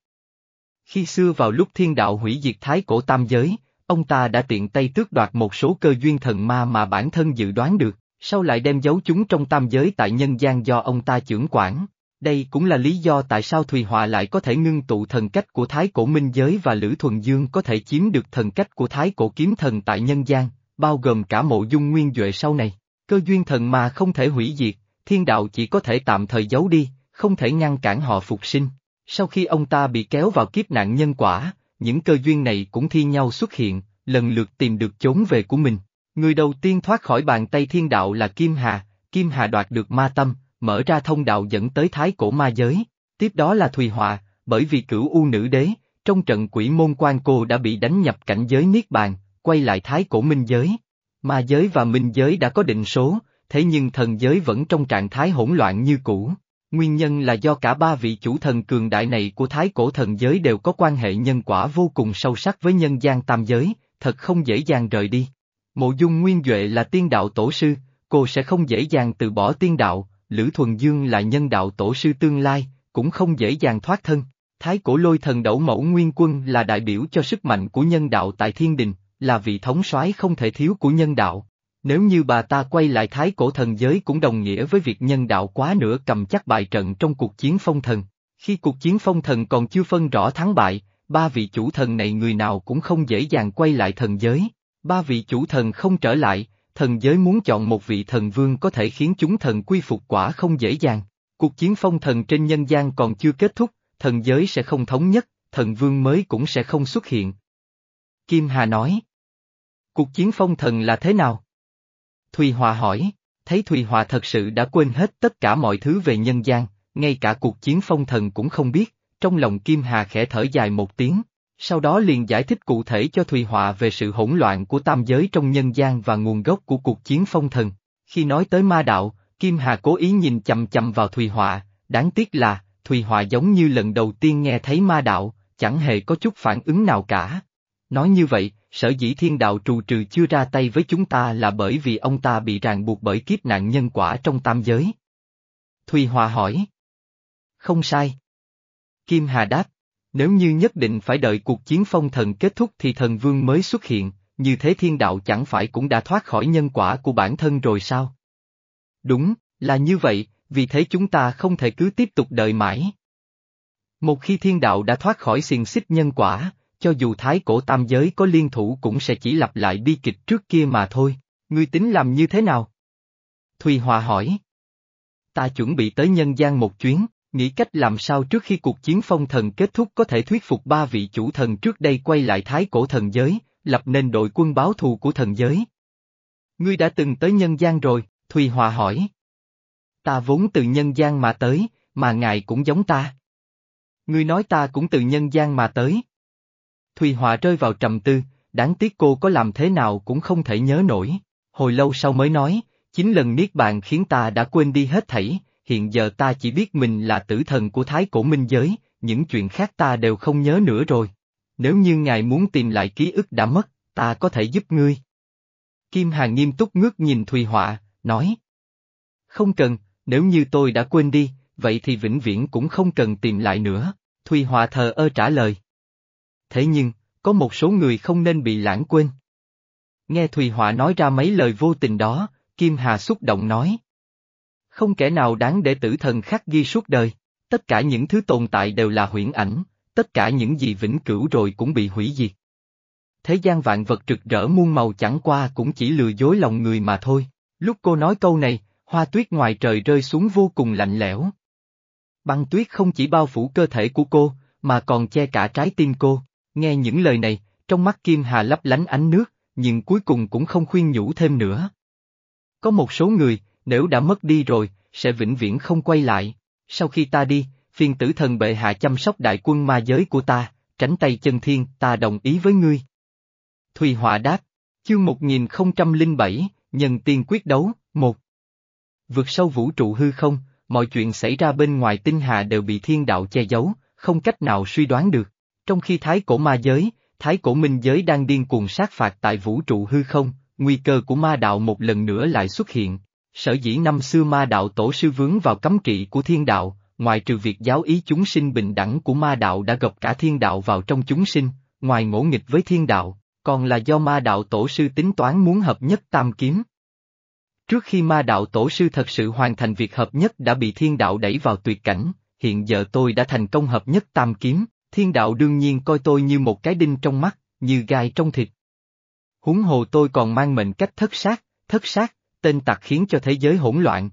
S1: Khi xưa vào lúc thiên đạo hủy diệt thái cổ tam giới, ông ta đã tiện tay tước đoạt một số cơ duyên thần ma mà bản thân dự đoán được, sau lại đem giấu chúng trong tam giới tại nhân gian do ông ta trưởng quản. Đây cũng là lý do tại sao Thùy Họa lại có thể ngưng tụ thần cách của Thái Cổ Minh Giới và Lữ Thuần Dương có thể chiếm được thần cách của Thái Cổ Kiếm Thần tại nhân gian, bao gồm cả mộ dung nguyên Duệ sau này. Cơ duyên thần ma không thể hủy diệt, thiên đạo chỉ có thể tạm thời giấu đi, không thể ngăn cản họ phục sinh. Sau khi ông ta bị kéo vào kiếp nạn nhân quả, những cơ duyên này cũng thi nhau xuất hiện, lần lượt tìm được chốn về của mình. Người đầu tiên thoát khỏi bàn tay thiên đạo là Kim Hà, Kim Hà đoạt được ma tâm, mở ra thông đạo dẫn tới thái cổ ma giới. Tiếp đó là Thùy Họa, bởi vì cửu u nữ đế, trong trận quỷ môn quan cô đã bị đánh nhập cảnh giới Niết Bàn, quay lại thái cổ minh giới. Ma giới và minh giới đã có định số, thế nhưng thần giới vẫn trong trạng thái hỗn loạn như cũ. Nguyên nhân là do cả ba vị chủ thần cường đại này của thái cổ thần giới đều có quan hệ nhân quả vô cùng sâu sắc với nhân gian tam giới, thật không dễ dàng rời đi. Mộ dung nguyên Duệ là tiên đạo tổ sư, cô sẽ không dễ dàng từ bỏ tiên đạo, Lữ Thuần Dương là nhân đạo tổ sư tương lai, cũng không dễ dàng thoát thân. Thái cổ lôi thần đẩu mẫu nguyên quân là đại biểu cho sức mạnh của nhân đạo tại thiên đình, là vị thống soái không thể thiếu của nhân đạo. Nếu như bà ta quay lại thái cổ thần giới cũng đồng nghĩa với việc nhân đạo quá nửa cầm chắc bại trận trong cuộc chiến phong thần. Khi cuộc chiến phong thần còn chưa phân rõ thắng bại, ba vị chủ thần này người nào cũng không dễ dàng quay lại thần giới. Ba vị chủ thần không trở lại, thần giới muốn chọn một vị thần vương có thể khiến chúng thần quy phục quả không dễ dàng. Cuộc chiến phong thần trên nhân gian còn chưa kết thúc, thần giới sẽ không thống nhất, thần vương mới cũng sẽ không xuất hiện. Kim Hà nói. Cuộc chiến phong thần là thế nào? Thùy Hòa hỏi, thấy Thùy Hòa thật sự đã quên hết tất cả mọi thứ về nhân gian, ngay cả cuộc chiến phong thần cũng không biết, trong lòng Kim Hà khẽ thở dài một tiếng, sau đó liền giải thích cụ thể cho Thùy Hòa về sự hỗn loạn của tam giới trong nhân gian và nguồn gốc của cuộc chiến phong thần. Khi nói tới ma đạo, Kim Hà cố ý nhìn chầm chầm vào Thùy Hòa. đáng tiếc là, Thùy Hòa giống như lần đầu tiên nghe thấy ma đạo, chẳng hề có chút phản ứng nào cả. Nói như vậy, sở dĩ thiên đạo trù trừ chưa ra tay với chúng ta là bởi vì ông ta bị ràng buộc bởi kiếp nạn nhân quả trong tam giới. Thùy Hòa hỏi. Không sai. Kim Hà đáp, nếu như nhất định phải đợi cuộc chiến phong thần kết thúc thì thần vương mới xuất hiện, như thế thiên đạo chẳng phải cũng đã thoát khỏi nhân quả của bản thân rồi sao? Đúng, là như vậy, vì thế chúng ta không thể cứ tiếp tục đợi mãi. Một khi thiên đạo đã thoát khỏi xiềng xích nhân quả, cho dù thái cổ tam giới có liên thủ cũng sẽ chỉ lặp lại bi kịch trước kia mà thôi, ngươi tính làm như thế nào? Thùy Hòa hỏi. Ta chuẩn bị tới nhân gian một chuyến, nghĩ cách làm sao trước khi cuộc chiến phong thần kết thúc có thể thuyết phục ba vị chủ thần trước đây quay lại thái cổ thần giới, lập nên đội quân báo thù của thần giới. Ngươi đã từng tới nhân gian rồi, Thùy Hòa hỏi. Ta vốn từ nhân gian mà tới, mà ngài cũng giống ta. Ngươi nói ta cũng từ nhân gian mà tới. Thùy Hòa rơi vào trầm tư, đáng tiếc cô có làm thế nào cũng không thể nhớ nổi. Hồi lâu sau mới nói, chính lần niết bàn khiến ta đã quên đi hết thảy, hiện giờ ta chỉ biết mình là tử thần của thái cổ minh giới, những chuyện khác ta đều không nhớ nữa rồi. Nếu như ngài muốn tìm lại ký ức đã mất, ta có thể giúp ngươi. Kim Hà nghiêm túc ngước nhìn Thùy Họa, nói. Không cần, nếu như tôi đã quên đi, vậy thì vĩnh viễn cũng không cần tìm lại nữa, Thùy Họa thờ ơ trả lời. Thế nhưng, có một số người không nên bị lãng quên. Nghe Thùy Họa nói ra mấy lời vô tình đó, Kim Hà xúc động nói. Không kẻ nào đáng để tử thần khắc ghi suốt đời, tất cả những thứ tồn tại đều là huyễn ảnh, tất cả những gì vĩnh cửu rồi cũng bị hủy diệt. Thế gian vạn vật rực rỡ muôn màu chẳng qua cũng chỉ lừa dối lòng người mà thôi. Lúc cô nói câu này, hoa tuyết ngoài trời rơi xuống vô cùng lạnh lẽo. Băng tuyết không chỉ bao phủ cơ thể của cô, mà còn che cả trái tim cô. Nghe những lời này, trong mắt Kim Hà lấp lánh ánh nước, nhưng cuối cùng cũng không khuyên nhủ thêm nữa. Có một số người, nếu đã mất đi rồi, sẽ vĩnh viễn không quay lại. Sau khi ta đi, phiên tử thần bệ hạ chăm sóc đại quân ma giới của ta, tránh tay chân thiên, ta đồng ý với ngươi. Thùy Họa đáp, chương 1007, nhân tiên quyết đấu, một. Vượt sâu vũ trụ hư không, mọi chuyện xảy ra bên ngoài tinh hà đều bị thiên đạo che giấu, không cách nào suy đoán được. Trong khi thái cổ ma giới, thái cổ minh giới đang điên cuồng sát phạt tại vũ trụ hư không, nguy cơ của ma đạo một lần nữa lại xuất hiện. Sở dĩ năm xưa ma đạo tổ sư vướng vào cấm kỵ của thiên đạo, ngoài trừ việc giáo ý chúng sinh bình đẳng của ma đạo đã gập cả thiên đạo vào trong chúng sinh, ngoài ngỗ nghịch với thiên đạo, còn là do ma đạo tổ sư tính toán muốn hợp nhất tam kiếm. Trước khi ma đạo tổ sư thật sự hoàn thành việc hợp nhất đã bị thiên đạo đẩy vào tuyệt cảnh, hiện giờ tôi đã thành công hợp nhất tam kiếm, thiên đạo đương nhiên coi tôi như một cái đinh trong mắt, như gai trong thịt. Húng hồ tôi còn mang mệnh cách thất sát, thất sát, tên tặc khiến cho thế giới hỗn loạn.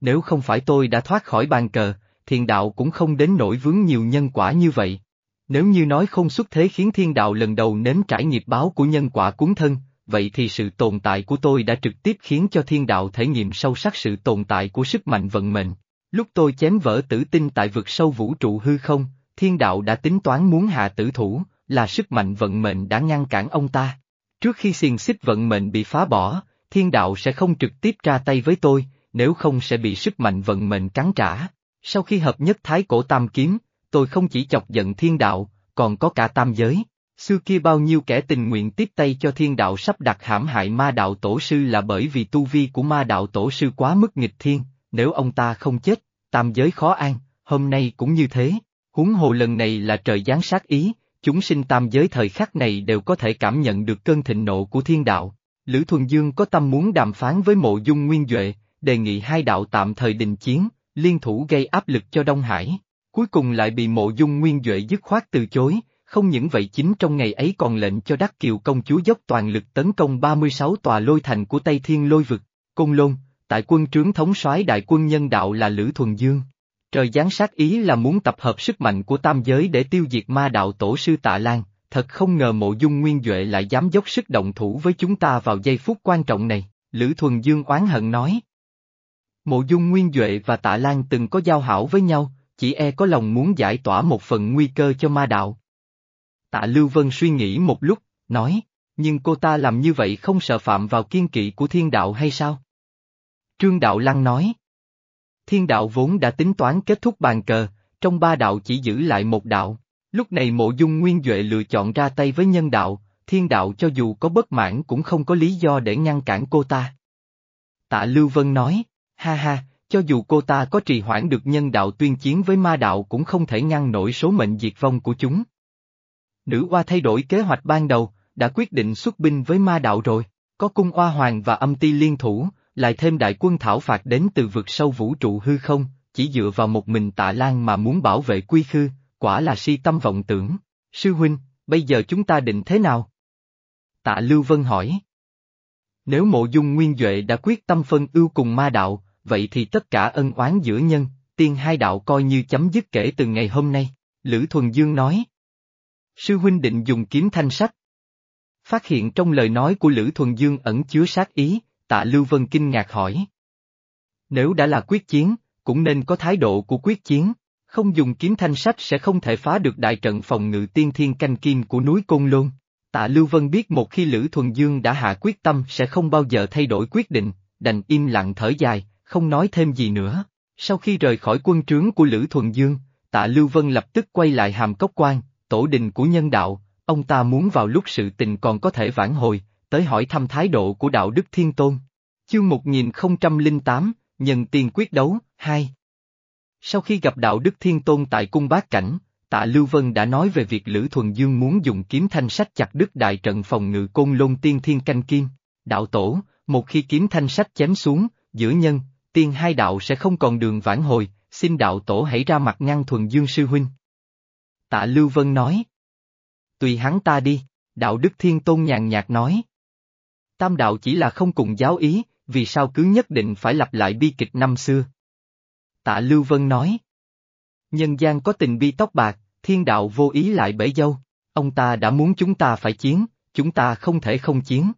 S1: Nếu không phải tôi đã thoát khỏi bàn cờ, thiên đạo cũng không đến nỗi vướng nhiều nhân quả như vậy. Nếu như nói không xuất thế khiến thiên đạo lần đầu nếm trải nghiệp báo của nhân quả cuốn thân, vậy thì sự tồn tại của tôi đã trực tiếp khiến cho thiên đạo thể nghiệm sâu sắc sự tồn tại của sức mạnh vận mệnh. Lúc tôi chém vỡ tử tinh tại vực sâu vũ trụ hư không, thiên đạo đã tính toán muốn hạ tử thủ, là sức mạnh vận mệnh đã ngăn cản ông ta. Trước khi xiềng xích vận mệnh bị phá bỏ, thiên đạo sẽ không trực tiếp ra tay với tôi, nếu không sẽ bị sức mạnh vận mệnh cắn trả. Sau khi hợp nhất thái cổ tam kiếm, tôi không chỉ chọc giận thiên đạo, còn có cả tam giới. Xưa kia bao nhiêu kẻ tình nguyện tiếp tay cho thiên đạo sắp đặt hãm hại ma đạo tổ sư là bởi vì tu vi của ma đạo tổ sư quá mức nghịch thiên, nếu ông ta không chết, tam giới khó an, hôm nay cũng như thế. Huống hồ lần này là trời giáng sát ý, chúng sinh tam giới thời khắc này đều có thể cảm nhận được cơn thịnh nộ của thiên đạo. Lữ Thuần Dương có tâm muốn đàm phán với mộ dung nguyên Duệ, đề nghị hai đạo tạm thời đình chiến, liên thủ gây áp lực cho Đông Hải. Cuối cùng lại bị mộ dung nguyên Duệ dứt khoát từ chối, không những vậy chính trong ngày ấy còn lệnh cho Đắc Kiều công chúa dốc toàn lực tấn công 36 tòa lôi thành của Tây Thiên lôi vực, Côn Lôn, tại quân trướng thống soái đại quân nhân đạo là Lữ Thuần Dương. Trời giáng sát ý là muốn tập hợp sức mạnh của tam giới để tiêu diệt ma đạo tổ sư Tạ Lan, thật không ngờ mộ dung nguyên Duệ lại dám dốc sức động thủ với chúng ta vào giây phút quan trọng này, Lữ Thuần Dương oán hận nói. Mộ dung nguyên Duệ và Tạ Lan từng có giao hảo với nhau, chỉ e có lòng muốn giải tỏa một phần nguy cơ cho ma đạo. Tạ Lưu Vân suy nghĩ một lúc, nói, nhưng cô ta làm như vậy không sợ phạm vào kiên kỵ của thiên đạo hay sao? Trương Đạo Lăng nói, thiên đạo vốn đã tính toán kết thúc bàn cờ, trong ba đạo chỉ giữ lại một đạo. Lúc này mộ dung nguyên Duệ lựa chọn ra tay với nhân đạo, thiên đạo cho dù có bất mãn cũng không có lý do để ngăn cản cô ta. Tạ Lưu Vân nói, ha ha, cho dù cô ta có trì hoãn được nhân đạo tuyên chiến với ma đạo cũng không thể ngăn nổi số mệnh diệt vong của chúng. Nữ oa thay đổi kế hoạch ban đầu, đã quyết định xuất binh với ma đạo rồi, có cung oa hoàng và âm ti liên thủ, lại thêm đại quân thảo phạt đến từ vực sâu vũ trụ hư không, chỉ dựa vào một mình tạ lan mà muốn bảo vệ quy khư, quả là si tâm vọng tưởng. Sư huynh, bây giờ chúng ta định thế nào? Tạ Lưu Vân hỏi. Nếu mộ dung nguyên Duệ đã quyết tâm phân ưu cùng ma đạo, vậy thì tất cả ân oán giữa nhân, tiên hai đạo coi như chấm dứt kể từ ngày hôm nay, Lữ Thuần Dương nói. Sư huynh định dùng kiếm thanh sách. Phát hiện trong lời nói của Lữ Thuần Dương ẩn chứa sát ý, tạ Lưu Vân kinh ngạc hỏi. Nếu đã là quyết chiến, cũng nên có thái độ của quyết chiến, không dùng kiếm thanh sách sẽ không thể phá được đại trận phòng ngự tiên thiên canh kim của núi Côn Lôn. Tạ Lưu Vân biết một khi Lữ Thuần Dương đã hạ quyết tâm sẽ không bao giờ thay đổi quyết định, đành im lặng thở dài, không nói thêm gì nữa. Sau khi rời khỏi quân trướng của Lữ Thuần Dương, Tạ Lưu Vân lập tức quay lại hàm cốc quan, tổ đình của nhân đạo, ông ta muốn vào lúc sự tình còn có thể vãn hồi, tới hỏi thăm thái độ của đạo đức thiên tôn. Chương 1008, Nhân tiền quyết đấu, 2 Sau khi gặp đạo đức thiên tôn tại cung bát cảnh, tạ Lưu Vân đã nói về việc Lữ Thuần Dương muốn dùng kiếm thanh sách chặt đứt đại trận phòng ngự côn lôn tiên thiên canh kim. Đạo tổ, một khi kiếm thanh sách chém xuống, giữa nhân, tiên hai đạo sẽ không còn đường vãn hồi, xin đạo tổ hãy ra mặt ngăn Thuần Dương sư huynh. Tạ Lưu Vân nói. Tùy hắn ta đi, đạo đức thiên tôn nhàn nhạt nói. Tam đạo chỉ là không cùng giáo ý, vì sao cứ nhất định phải lặp lại bi kịch năm xưa. Tạ Lưu Vân nói. Nhân gian có tình bi tóc bạc, thiên đạo vô ý lại bể dâu, ông ta đã muốn chúng ta phải chiến, chúng ta không thể không chiến.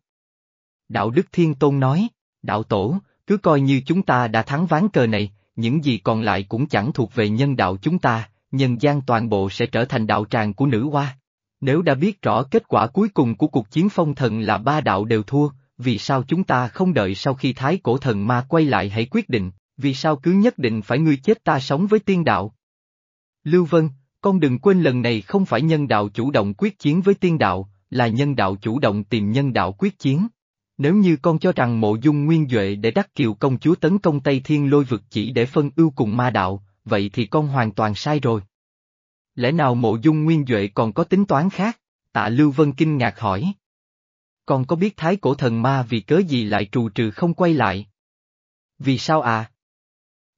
S1: Đạo Đức Thiên Tôn nói, đạo tổ, cứ coi như chúng ta đã thắng ván cờ này, những gì còn lại cũng chẳng thuộc về nhân đạo chúng ta, nhân gian toàn bộ sẽ trở thành đạo tràng của nữ hoa. Nếu đã biết rõ kết quả cuối cùng của cuộc chiến phong thần là ba đạo đều thua, vì sao chúng ta không đợi sau khi thái cổ thần ma quay lại hãy quyết định, vì sao cứ nhất định phải ngươi chết ta sống với tiên đạo? Lưu Vân, con đừng quên lần này không phải nhân đạo chủ động quyết chiến với tiên đạo, là nhân đạo chủ động tìm nhân đạo quyết chiến. Nếu như con cho rằng mộ dung nguyên Duệ để đắc kiều công chúa tấn công Tây Thiên lôi vực chỉ để phân ưu cùng ma đạo, vậy thì con hoàn toàn sai rồi. Lẽ nào mộ dung nguyên Duệ còn có tính toán khác? Tạ Lưu Vân kinh ngạc hỏi. Còn có biết thái cổ thần ma vì cớ gì lại trù trừ không quay lại? Vì sao à?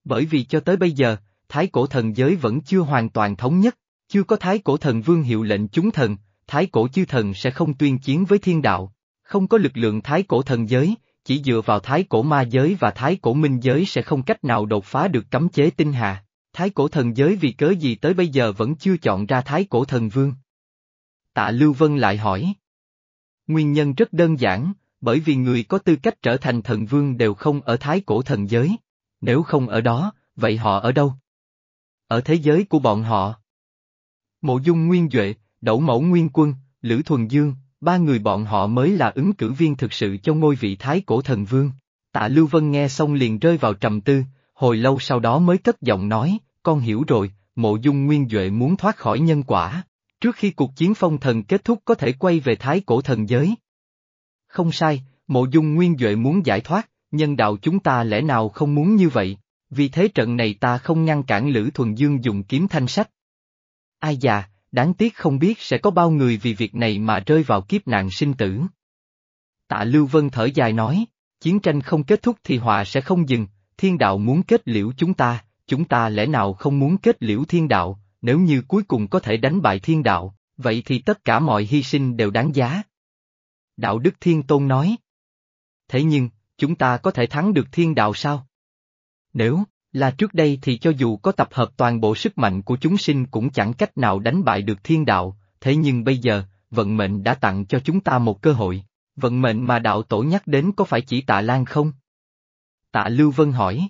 S1: Bởi vì cho tới bây giờ, thái cổ thần giới vẫn chưa hoàn toàn thống nhất, chưa có thái cổ thần vương hiệu lệnh chúng thần, thái cổ chư thần sẽ không tuyên chiến với thiên đạo, không có lực lượng thái cổ thần giới, chỉ dựa vào thái cổ ma giới và thái cổ minh giới sẽ không cách nào đột phá được cấm chế tinh hà. Thái cổ thần giới vì cớ gì tới bây giờ vẫn chưa chọn ra thái cổ thần vương? Tạ Lưu Vân lại hỏi. Nguyên nhân rất đơn giản, bởi vì người có tư cách trở thành thần vương đều không ở thái cổ thần giới. Nếu không ở đó, vậy họ ở đâu? Ở thế giới của bọn họ. Mộ dung nguyên Duệ, Đậu Mẫu Nguyên Quân, Lữ Thuần Dương, ba người bọn họ mới là ứng cử viên thực sự cho ngôi vị thái cổ thần vương. Tạ Lưu Vân nghe xong liền rơi vào trầm tư, hồi lâu sau đó mới cất giọng nói, con hiểu rồi, mộ dung nguyên Duệ muốn thoát khỏi nhân quả, trước khi cuộc chiến phong thần kết thúc có thể quay về thái cổ thần giới. Không sai, mộ dung nguyên Duệ muốn giải thoát, nhân đạo chúng ta lẽ nào không muốn như vậy, vì thế trận này ta không ngăn cản Lữ Thuần Dương dùng kiếm thanh sách. Ai già, đáng tiếc không biết sẽ có bao người vì việc này mà rơi vào kiếp nạn sinh tử. Tạ Lưu Vân thở dài nói, chiến tranh không kết thúc thì họa sẽ không dừng, thiên đạo muốn kết liễu chúng ta, chúng ta lẽ nào không muốn kết liễu thiên đạo, nếu như cuối cùng có thể đánh bại thiên đạo, vậy thì tất cả mọi hy sinh đều đáng giá. Đạo Đức Thiên Tôn nói. Thế nhưng, chúng ta có thể thắng được thiên đạo sao? Nếu là trước đây thì cho dù có tập hợp toàn bộ sức mạnh của chúng sinh cũng chẳng cách nào đánh bại được thiên đạo, thế nhưng bây giờ, vận mệnh đã tặng cho chúng ta một cơ hội. Vận mệnh mà đạo tổ nhắc đến có phải chỉ tạ Lan không? Tạ Lưu Vân hỏi.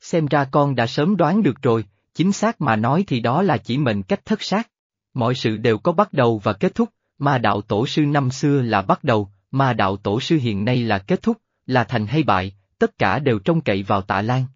S1: Xem ra con đã sớm đoán được rồi, chính xác mà nói thì đó là chỉ mệnh cách thất sát. Mọi sự đều có bắt đầu và kết thúc, mà đạo tổ sư năm xưa là bắt đầu, mà đạo tổ sư hiện nay là kết thúc, là thành hay bại, tất cả đều trông cậy vào tạ Lan.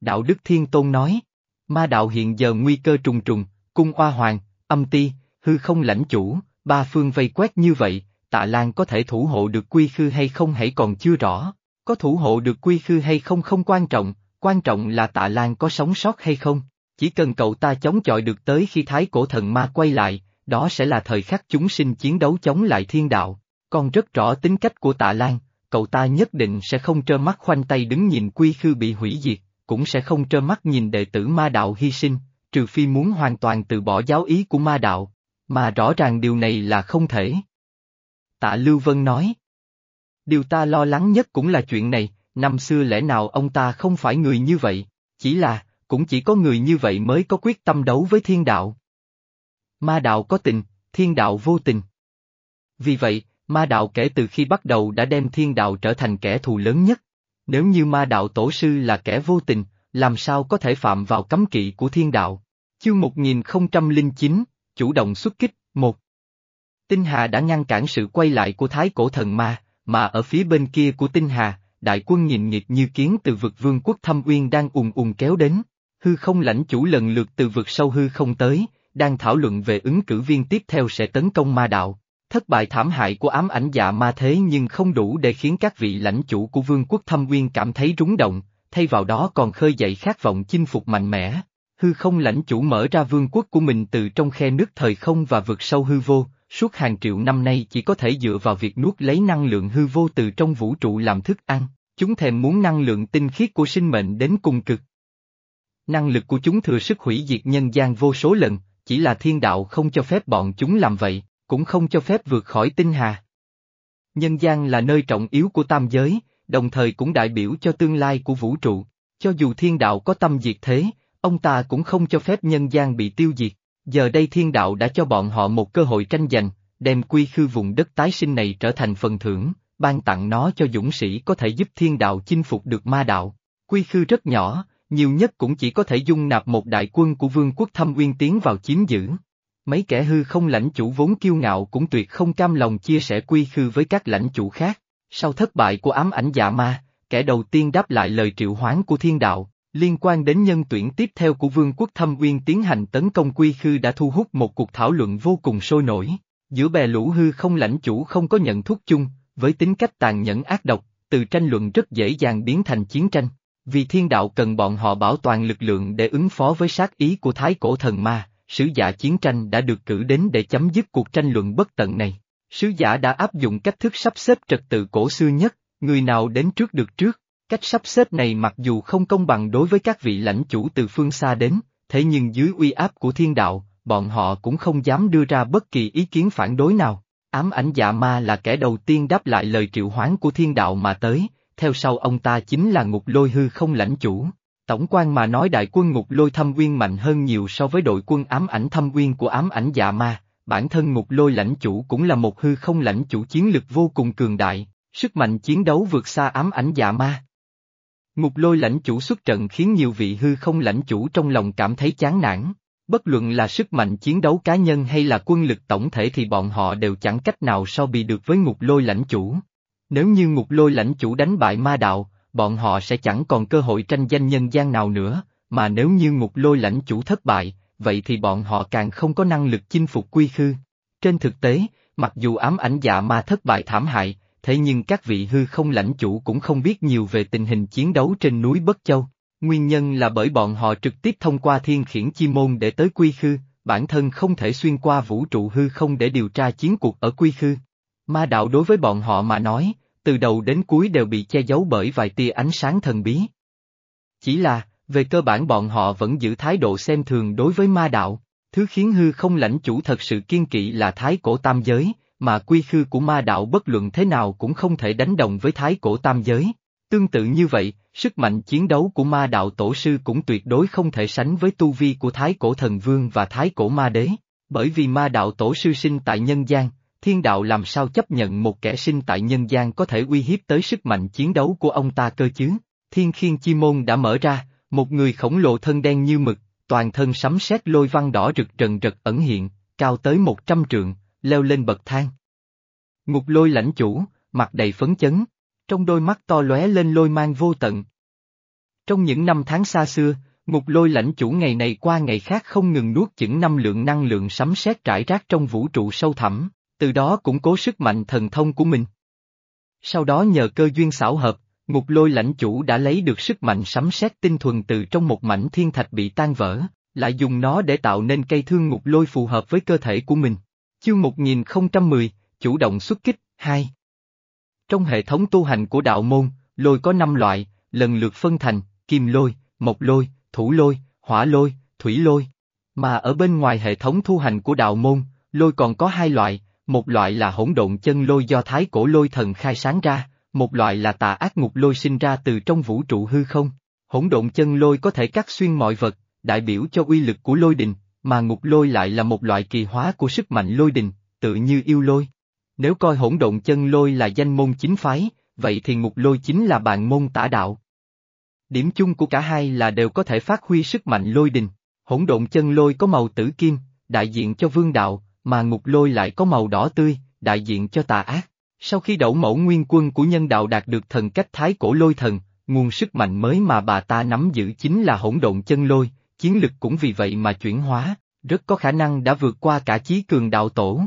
S1: Đạo Đức Thiên Tôn nói, ma đạo hiện giờ nguy cơ trùng trùng, cung oa hoàng, âm ti, hư không lãnh chủ, ba phương vây quét như vậy, tạ Lan có thể thủ hộ được quy khư hay không hãy còn chưa rõ, có thủ hộ được quy khư hay không không quan trọng, quan trọng là tạ Lan có sống sót hay không, chỉ cần cậu ta chống chọi được tới khi thái cổ thần ma quay lại, đó sẽ là thời khắc chúng sinh chiến đấu chống lại thiên đạo, còn rất rõ tính cách của tạ Lan, cậu ta nhất định sẽ không trơ mắt khoanh tay đứng nhìn quy khư bị hủy diệt, cũng sẽ không trơ mắt nhìn đệ tử ma đạo hy sinh, trừ phi muốn hoàn toàn từ bỏ giáo ý của ma đạo, mà rõ ràng điều này là không thể. Tạ Lưu Vân nói. Điều ta lo lắng nhất cũng là chuyện này, năm xưa lẽ nào ông ta không phải người như vậy, chỉ là, cũng chỉ có người như vậy mới có quyết tâm đấu với thiên đạo. Ma đạo có tình, thiên đạo vô tình. Vì vậy, ma đạo kể từ khi bắt đầu đã đem thiên đạo trở thành kẻ thù lớn nhất. Nếu như ma đạo tổ sư là kẻ vô tình, làm sao có thể phạm vào cấm kỵ của thiên đạo? Chương 1009, chủ động xuất kích, một. Tinh Hà đã ngăn cản sự quay lại của thái cổ thần ma, mà ở phía bên kia của Tinh Hà, đại quân nhìn nghiệt như kiến từ vực vương quốc thâm uyên đang ùn ùn kéo đến. Hư không lãnh chủ lần lượt từ vực sâu hư không tới, đang thảo luận về ứng cử viên tiếp theo sẽ tấn công ma đạo. Thất bại thảm hại của ám ảnh dạ ma thế nhưng không đủ để khiến các vị lãnh chủ của vương quốc thâm uyên cảm thấy rúng động, thay vào đó còn khơi dậy khát vọng chinh phục mạnh mẽ. Hư không lãnh chủ mở ra vương quốc của mình từ trong khe nước thời không và vực sâu hư vô, suốt hàng triệu năm nay chỉ có thể dựa vào việc nuốt lấy năng lượng hư vô từ trong vũ trụ làm thức ăn, chúng thèm muốn năng lượng tinh khiết của sinh mệnh đến cùng cực. Năng lực của chúng thừa sức hủy diệt nhân gian vô số lần, chỉ là thiên đạo không cho phép bọn chúng làm vậy, cũng không cho phép vượt khỏi tinh hà. Nhân gian là nơi trọng yếu của tam giới, đồng thời cũng đại biểu cho tương lai của vũ trụ, cho dù thiên đạo có tâm diệt thế, ông ta cũng không cho phép nhân gian bị tiêu diệt. Giờ đây thiên đạo đã cho bọn họ một cơ hội tranh giành, đem quy khư vùng đất tái sinh này trở thành phần thưởng, ban tặng nó cho dũng sĩ có thể giúp thiên đạo chinh phục được ma đạo. Quy khư rất nhỏ, nhiều nhất cũng chỉ có thể dung nạp một đại quân của vương quốc thâm uyên tiến vào chiếm giữ. Mấy kẻ hư không lãnh chủ vốn kiêu ngạo cũng tuyệt không cam lòng chia sẻ quy khư với các lãnh chủ khác. Sau thất bại của ám ảnh dạ ma, kẻ đầu tiên đáp lại lời triệu hoán của thiên đạo, liên quan đến nhân tuyển tiếp theo của vương quốc thâm uyên tiến hành tấn công quy khư đã thu hút một cuộc thảo luận vô cùng sôi nổi. Giữa bè lũ hư không lãnh chủ không có nhận thuốc chung, với tính cách tàn nhẫn ác độc, từ tranh luận rất dễ dàng biến thành chiến tranh. Vì thiên đạo cần bọn họ bảo toàn lực lượng để ứng phó với sát ý của thái cổ thần ma, sứ giả chiến tranh đã được cử đến để chấm dứt cuộc tranh luận bất tận này. Sứ giả đã áp dụng cách thức sắp xếp trật tự cổ xưa nhất, người nào đến trước được trước. Cách sắp xếp này mặc dù không công bằng đối với các vị lãnh chủ từ phương xa đến, thế nhưng dưới uy áp của thiên đạo, bọn họ cũng không dám đưa ra bất kỳ ý kiến phản đối nào. Ám ảnh dạ ma là kẻ đầu tiên đáp lại lời triệu hoán của thiên đạo mà tới, theo sau ông ta chính là ngục lôi hư không lãnh chủ. Tổng quan mà nói đại quân ngục lôi thâm uyên mạnh hơn nhiều so với đội quân ám ảnh thâm uyên của ám ảnh dạ ma, bản thân ngục lôi lãnh chủ cũng là một hư không lãnh chủ chiến lực vô cùng cường đại, sức mạnh chiến đấu vượt xa ám ảnh dạ ma. Ngục lôi lãnh chủ xuất trận khiến nhiều vị hư không lãnh chủ trong lòng cảm thấy chán nản. Bất luận là sức mạnh chiến đấu cá nhân hay là quân lực tổng thể thì bọn họ đều chẳng cách nào so bì được với ngục lôi lãnh chủ. Nếu như ngục lôi lãnh chủ đánh bại ma đạo, bọn họ sẽ chẳng còn cơ hội tranh danh nhân gian nào nữa, mà nếu như ngục lôi lãnh chủ thất bại, vậy thì bọn họ càng không có năng lực chinh phục quy khư. Trên thực tế, mặc dù ám ảnh dạ ma thất bại thảm hại, thế nhưng các vị hư không lãnh chủ cũng không biết nhiều về tình hình chiến đấu trên núi Bất Châu. Nguyên nhân là bởi bọn họ trực tiếp thông qua thiên khiển chi môn để tới quy khư, bản thân không thể xuyên qua vũ trụ hư không để điều tra chiến cuộc ở quy khư. Ma đạo đối với bọn họ mà nói, từ đầu đến cuối đều bị che giấu bởi vài tia ánh sáng thần bí. Chỉ là, về cơ bản bọn họ vẫn giữ thái độ xem thường đối với ma đạo, thứ khiến hư không lãnh chủ thật sự kiên kỵ là thái cổ tam giới, mà quy khư của ma đạo bất luận thế nào cũng không thể đánh đồng với thái cổ tam giới. Tương tự như vậy, sức mạnh chiến đấu của ma đạo tổ sư cũng tuyệt đối không thể sánh với tu vi của thái cổ thần vương và thái cổ ma đế, bởi vì ma đạo tổ sư sinh tại nhân gian, thiên đạo làm sao chấp nhận một kẻ sinh tại nhân gian có thể uy hiếp tới sức mạnh chiến đấu của ông ta cơ chứ? Thiên khiên chi môn đã mở ra, một người khổng lồ thân đen như mực, toàn thân sấm sét lôi văn đỏ rực trần rật ẩn hiện, cao tới một trăm trượng, leo lên bậc thang. Ngục lôi lãnh chủ, mặt đầy phấn chấn, trong đôi mắt to lóe lên lôi mang vô tận. Trong những năm tháng xa xưa, ngục lôi lãnh chủ ngày này qua ngày khác không ngừng nuốt chửng năm lượng năng lượng sấm sét trải rác trong vũ trụ sâu thẳm, từ đó củng cố sức mạnh thần thông của mình. Sau đó nhờ cơ duyên xảo hợp, ngục lôi lãnh chủ đã lấy được sức mạnh sấm sét tinh thuần từ trong một mảnh thiên thạch bị tan vỡ, lại dùng nó để tạo nên cây thương ngục lôi phù hợp với cơ thể của mình. Chương 1010, chủ động xuất kích, 2 Trong hệ thống tu hành của đạo môn, lôi có 5 loại, lần lượt phân thành, kim lôi, mộc lôi, thủ lôi, hỏa lôi, thủy lôi. Mà ở bên ngoài hệ thống tu hành của đạo môn, lôi còn có hai loại, một loại là hỗn độn chân lôi do thái cổ lôi thần khai sáng ra, một loại là tà ác ngục lôi sinh ra từ trong vũ trụ hư không. Hỗn độn chân lôi có thể cắt xuyên mọi vật, đại biểu cho uy lực của lôi đình, mà ngục lôi lại là một loại kỳ hóa của sức mạnh lôi đình, tự như yêu lôi. Nếu coi hỗn độn chân lôi là danh môn chính phái, vậy thì ngục lôi chính là bạn môn tả đạo. Điểm chung của cả hai là đều có thể phát huy sức mạnh lôi đình. Hỗn độn chân lôi có màu tử kim, đại diện cho vương đạo, mà ngục lôi lại có màu đỏ tươi, đại diện cho tà ác. Sau khi đậu mẫu nguyên quân của nhân đạo đạt được thần cách thái cổ lôi thần, nguồn sức mạnh mới mà bà ta nắm giữ chính là hỗn độn chân lôi, chiến lực cũng vì vậy mà chuyển hóa, rất có khả năng đã vượt qua cả chí cường đạo tổ.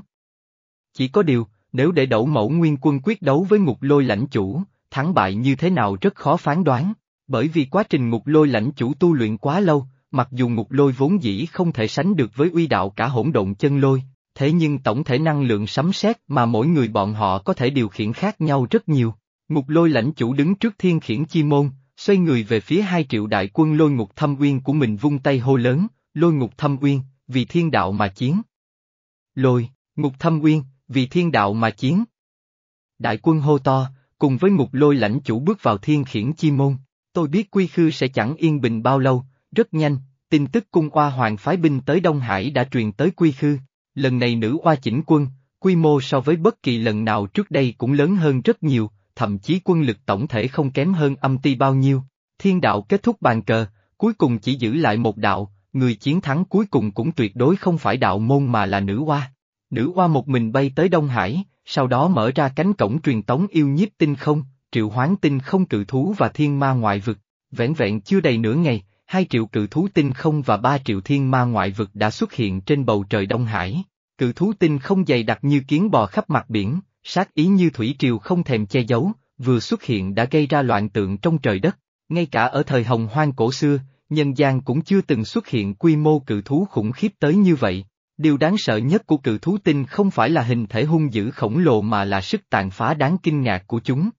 S1: Chỉ có điều, nếu để đẩu mẫu nguyên quân quyết đấu với ngục lôi lãnh chủ, thắng bại như thế nào rất khó phán đoán, bởi vì quá trình ngục lôi lãnh chủ tu luyện quá lâu, mặc dù ngục lôi vốn dĩ không thể sánh được với uy đạo cả hỗn độn chân lôi, thế nhưng tổng thể năng lượng sấm sét mà mỗi người bọn họ có thể điều khiển khác nhau rất nhiều. Ngục lôi lãnh chủ đứng trước thiên khiển chi môn, xoay người về phía hai triệu đại quân lôi ngục thâm uyên của mình vung tay hô lớn, lôi ngục thâm uyên, vì thiên đạo mà chiến. Lôi, ngục thâm uyên, vì thiên đạo mà chiến. Đại quân hô to, cùng với ngục lôi lãnh chủ bước vào thiên khiển chi môn, tôi biết quy khư sẽ chẳng yên bình bao lâu, rất nhanh, tin tức cung oa hoàng phái binh tới Đông Hải đã truyền tới quy khư, lần này nữ oa chỉnh quân, quy mô so với bất kỳ lần nào trước đây cũng lớn hơn rất nhiều, thậm chí quân lực tổng thể không kém hơn âm ti bao nhiêu. Thiên đạo kết thúc bàn cờ, cuối cùng chỉ giữ lại một đạo, người chiến thắng cuối cùng cũng tuyệt đối không phải đạo môn mà là nữ hoa. Nữ hoa một mình bay tới Đông Hải, sau đó mở ra cánh cổng truyền tống yêu nhiếp tinh không, triệu hoán tinh không cự thú và thiên ma ngoại vực. Vẹn vẹn chưa đầy nửa ngày, hai triệu cự thú tinh không và ba triệu thiên ma ngoại vực đã xuất hiện trên bầu trời Đông Hải. Cự thú tinh không dày đặc như kiến bò khắp mặt biển, sát ý như thủy triều không thèm che giấu, vừa xuất hiện đã gây ra loạn tượng trong trời đất. Ngay cả ở thời hồng hoang cổ xưa, nhân gian cũng chưa từng xuất hiện quy mô cự thú khủng khiếp tới như vậy. Điều đáng sợ nhất của cự thú tinh không phải là hình thể hung dữ khổng lồ mà là sức tàn phá đáng kinh ngạc của chúng.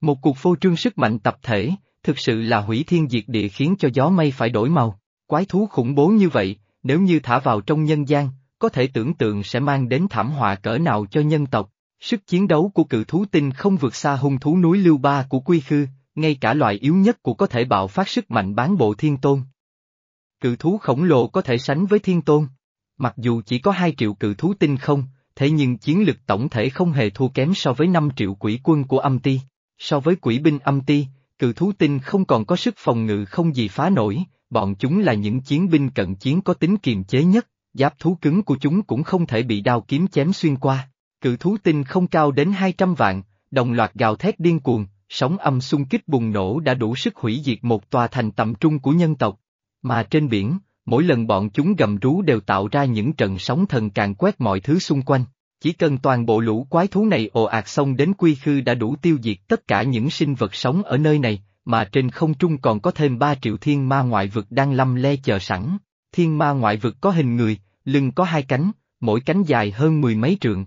S1: Một cuộc phô trương sức mạnh tập thể, thực sự là hủy thiên diệt địa khiến cho gió mây phải đổi màu. Quái thú khủng bố như vậy, nếu như thả vào trong nhân gian, có thể tưởng tượng sẽ mang đến thảm họa cỡ nào cho nhân tộc. Sức chiến đấu của cự thú tinh không vượt xa hung thú núi lưu ba của quy khư, ngay cả loại yếu nhất của có thể bạo phát sức mạnh bán bộ thiên tôn. Cự thú khổng lồ có thể sánh với thiên tôn. Mặc dù chỉ có 2 triệu cự thú tinh không, thế nhưng chiến lực tổng thể không hề thua kém so với 5 triệu quỷ quân của âm ti. So với quỷ binh âm ti, cự thú tinh không còn có sức phòng ngự không gì phá nổi, bọn chúng là những chiến binh cận chiến có tính kiềm chế nhất, giáp thú cứng của chúng cũng không thể bị đao kiếm chém xuyên qua. Cự thú tinh không cao đến 200 vạn, đồng loạt gào thét điên cuồng, sóng âm xung kích bùng nổ đã đủ sức hủy diệt một tòa thành tầm trung của nhân tộc. Mà trên biển, mỗi lần bọn chúng gầm rú đều tạo ra những trận sóng thần càng quét mọi thứ xung quanh. Chỉ cần toàn bộ lũ quái thú này ồ ạt xông đến quy khư đã đủ tiêu diệt tất cả những sinh vật sống ở nơi này, mà trên không trung còn có thêm 3 triệu thiên ma ngoại vực đang lâm le chờ sẵn. Thiên ma ngoại vực có hình người, lưng có hai cánh, mỗi cánh dài hơn mười mấy trượng.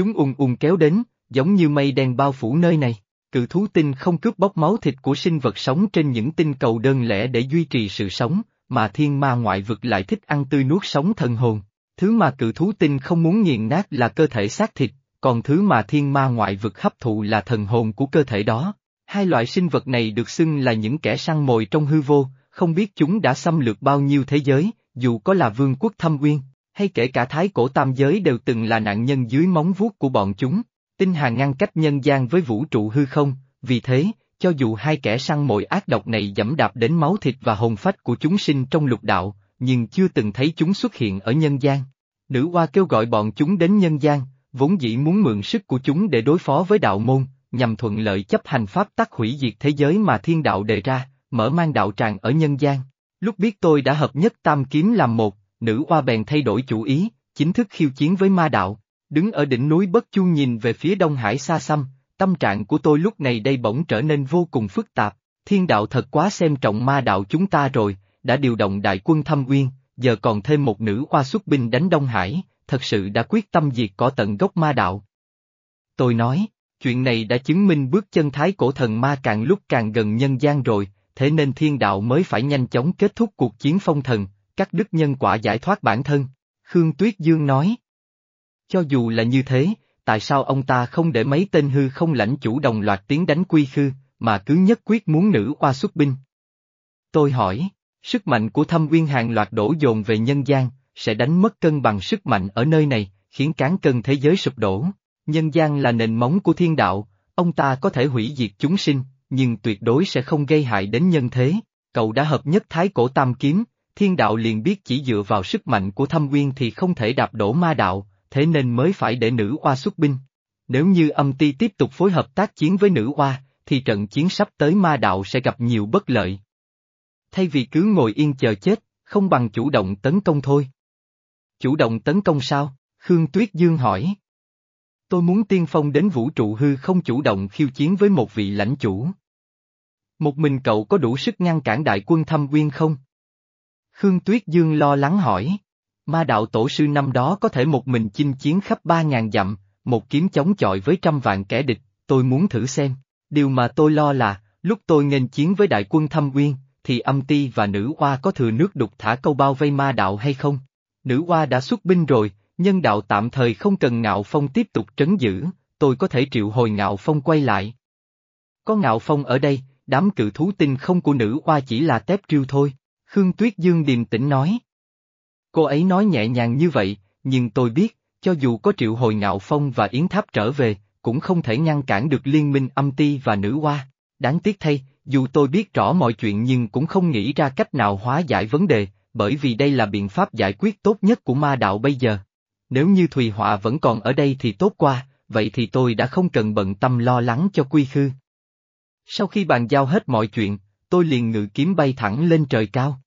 S1: Chúng ung ung kéo đến, giống như mây đen bao phủ nơi này. Cự thú tinh không cướp bóc máu thịt của sinh vật sống trên những tinh cầu đơn lẻ để duy trì sự sống, mà thiên ma ngoại vực lại thích ăn tươi nuốt sống thần hồn. Thứ mà cự thú tinh không muốn nghiền nát là cơ thể xác thịt, còn thứ mà thiên ma ngoại vực hấp thụ là thần hồn của cơ thể đó. Hai loại sinh vật này được xưng là những kẻ săn mồi trong hư vô, không biết chúng đã xâm lược bao nhiêu thế giới, dù có là vương quốc thâm uyên, hay kể cả thái cổ tam giới đều từng là nạn nhân dưới móng vuốt của bọn chúng. Tinh hà ngăn cách nhân gian với vũ trụ hư không, vì thế, cho dù hai kẻ săn mồi ác độc này dẫm đạp đến máu thịt và hồn phách của chúng sinh trong lục đạo, nhưng chưa từng thấy chúng xuất hiện ở nhân gian. Nữ hoa kêu gọi bọn chúng đến nhân gian, vốn dĩ muốn mượn sức của chúng để đối phó với đạo môn, nhằm thuận lợi chấp hành pháp tắc hủy diệt thế giới mà thiên đạo đề ra, mở mang đạo tràng ở nhân gian. Lúc biết tôi đã hợp nhất tam kiếm làm một, nữ hoa bèn thay đổi chủ ý, chính thức khiêu chiến với ma đạo. Đứng ở đỉnh núi Bất Chu nhìn về phía Đông Hải xa xăm, tâm trạng của tôi lúc này đây bỗng trở nên vô cùng phức tạp. Thiên đạo thật quá xem trọng ma đạo chúng ta rồi, đã điều động đại quân thâm uyên, giờ còn thêm một nữ hoa xuất binh đánh Đông Hải, thật sự đã quyết tâm diệt cỏ tận gốc ma đạo. Tôi nói, chuyện này đã chứng minh bước chân thái cổ thần ma càng lúc càng gần nhân gian rồi, thế nên thiên đạo mới phải nhanh chóng kết thúc cuộc chiến phong thần, cắt đứt nhân quả giải thoát bản thân. Khương Tuyết Dương nói. Cho dù là như thế, tại sao ông ta không để mấy tên hư không lãnh chủ đồng loạt tiến đánh quy khư, mà cứ nhất quyết muốn nữ oa xuất binh? Tôi hỏi, sức mạnh của thâm uyên hàng loạt đổ dồn về nhân gian, sẽ đánh mất cân bằng sức mạnh ở nơi này, khiến cán cân thế giới sụp đổ. Nhân gian là nền móng của thiên đạo, ông ta có thể hủy diệt chúng sinh, nhưng tuyệt đối sẽ không gây hại đến nhân thế. Cậu đã hợp nhất thái cổ tam kiếm, thiên đạo liền biết chỉ dựa vào sức mạnh của thâm uyên thì không thể đạp đổ ma đạo, thế nên mới phải để nữ oa xuất binh. Nếu như âm ti tiếp tục phối hợp tác chiến với nữ oa, thì trận chiến sắp tới ma đạo sẽ gặp nhiều bất lợi. Thay vì cứ ngồi yên chờ chết, không bằng chủ động tấn công thôi. Chủ động tấn công sao? Khương Tuyết Dương hỏi. Tôi muốn tiên phong đến vũ trụ hư không chủ động khiêu chiến với một vị lãnh chủ. Một mình cậu có đủ sức ngăn cản đại quân thâm quyên không? Khương Tuyết Dương lo lắng hỏi. Ma đạo tổ sư năm đó có thể một mình chinh chiến khắp ba ngàn dặm, một kiếm chống chọi với trăm vạn kẻ địch, tôi muốn thử xem. Điều mà tôi lo là, lúc tôi nghênh chiến với đại quân thâm uyên, thì âm ti và nữ Hoa có thừa nước đục thả câu bao vây ma đạo hay không? Nữ Hoa đã xuất binh rồi, nhân đạo tạm thời không cần ngạo phong tiếp tục trấn giữ, tôi có thể triệu hồi ngạo phong quay lại. Có ngạo phong ở đây, đám cự thú tinh không của nữ Hoa chỉ là tép triêu thôi, Khương Tuyết Dương điềm tĩnh nói. Cô ấy nói nhẹ nhàng như vậy, nhưng tôi biết, cho dù có triệu hồi ngạo phong và yến tháp trở về, cũng không thể ngăn cản được liên minh âm ti và nữ hoa. Đáng tiếc thay, dù tôi biết rõ mọi chuyện nhưng cũng không nghĩ ra cách nào hóa giải vấn đề, bởi vì đây là biện pháp giải quyết tốt nhất của ma đạo bây giờ. Nếu như Thùy Họa vẫn còn ở đây thì tốt qua, vậy thì tôi đã không cần bận tâm lo lắng cho Quy Khư. Sau khi bàn giao hết mọi chuyện, tôi liền ngự kiếm bay thẳng lên trời cao.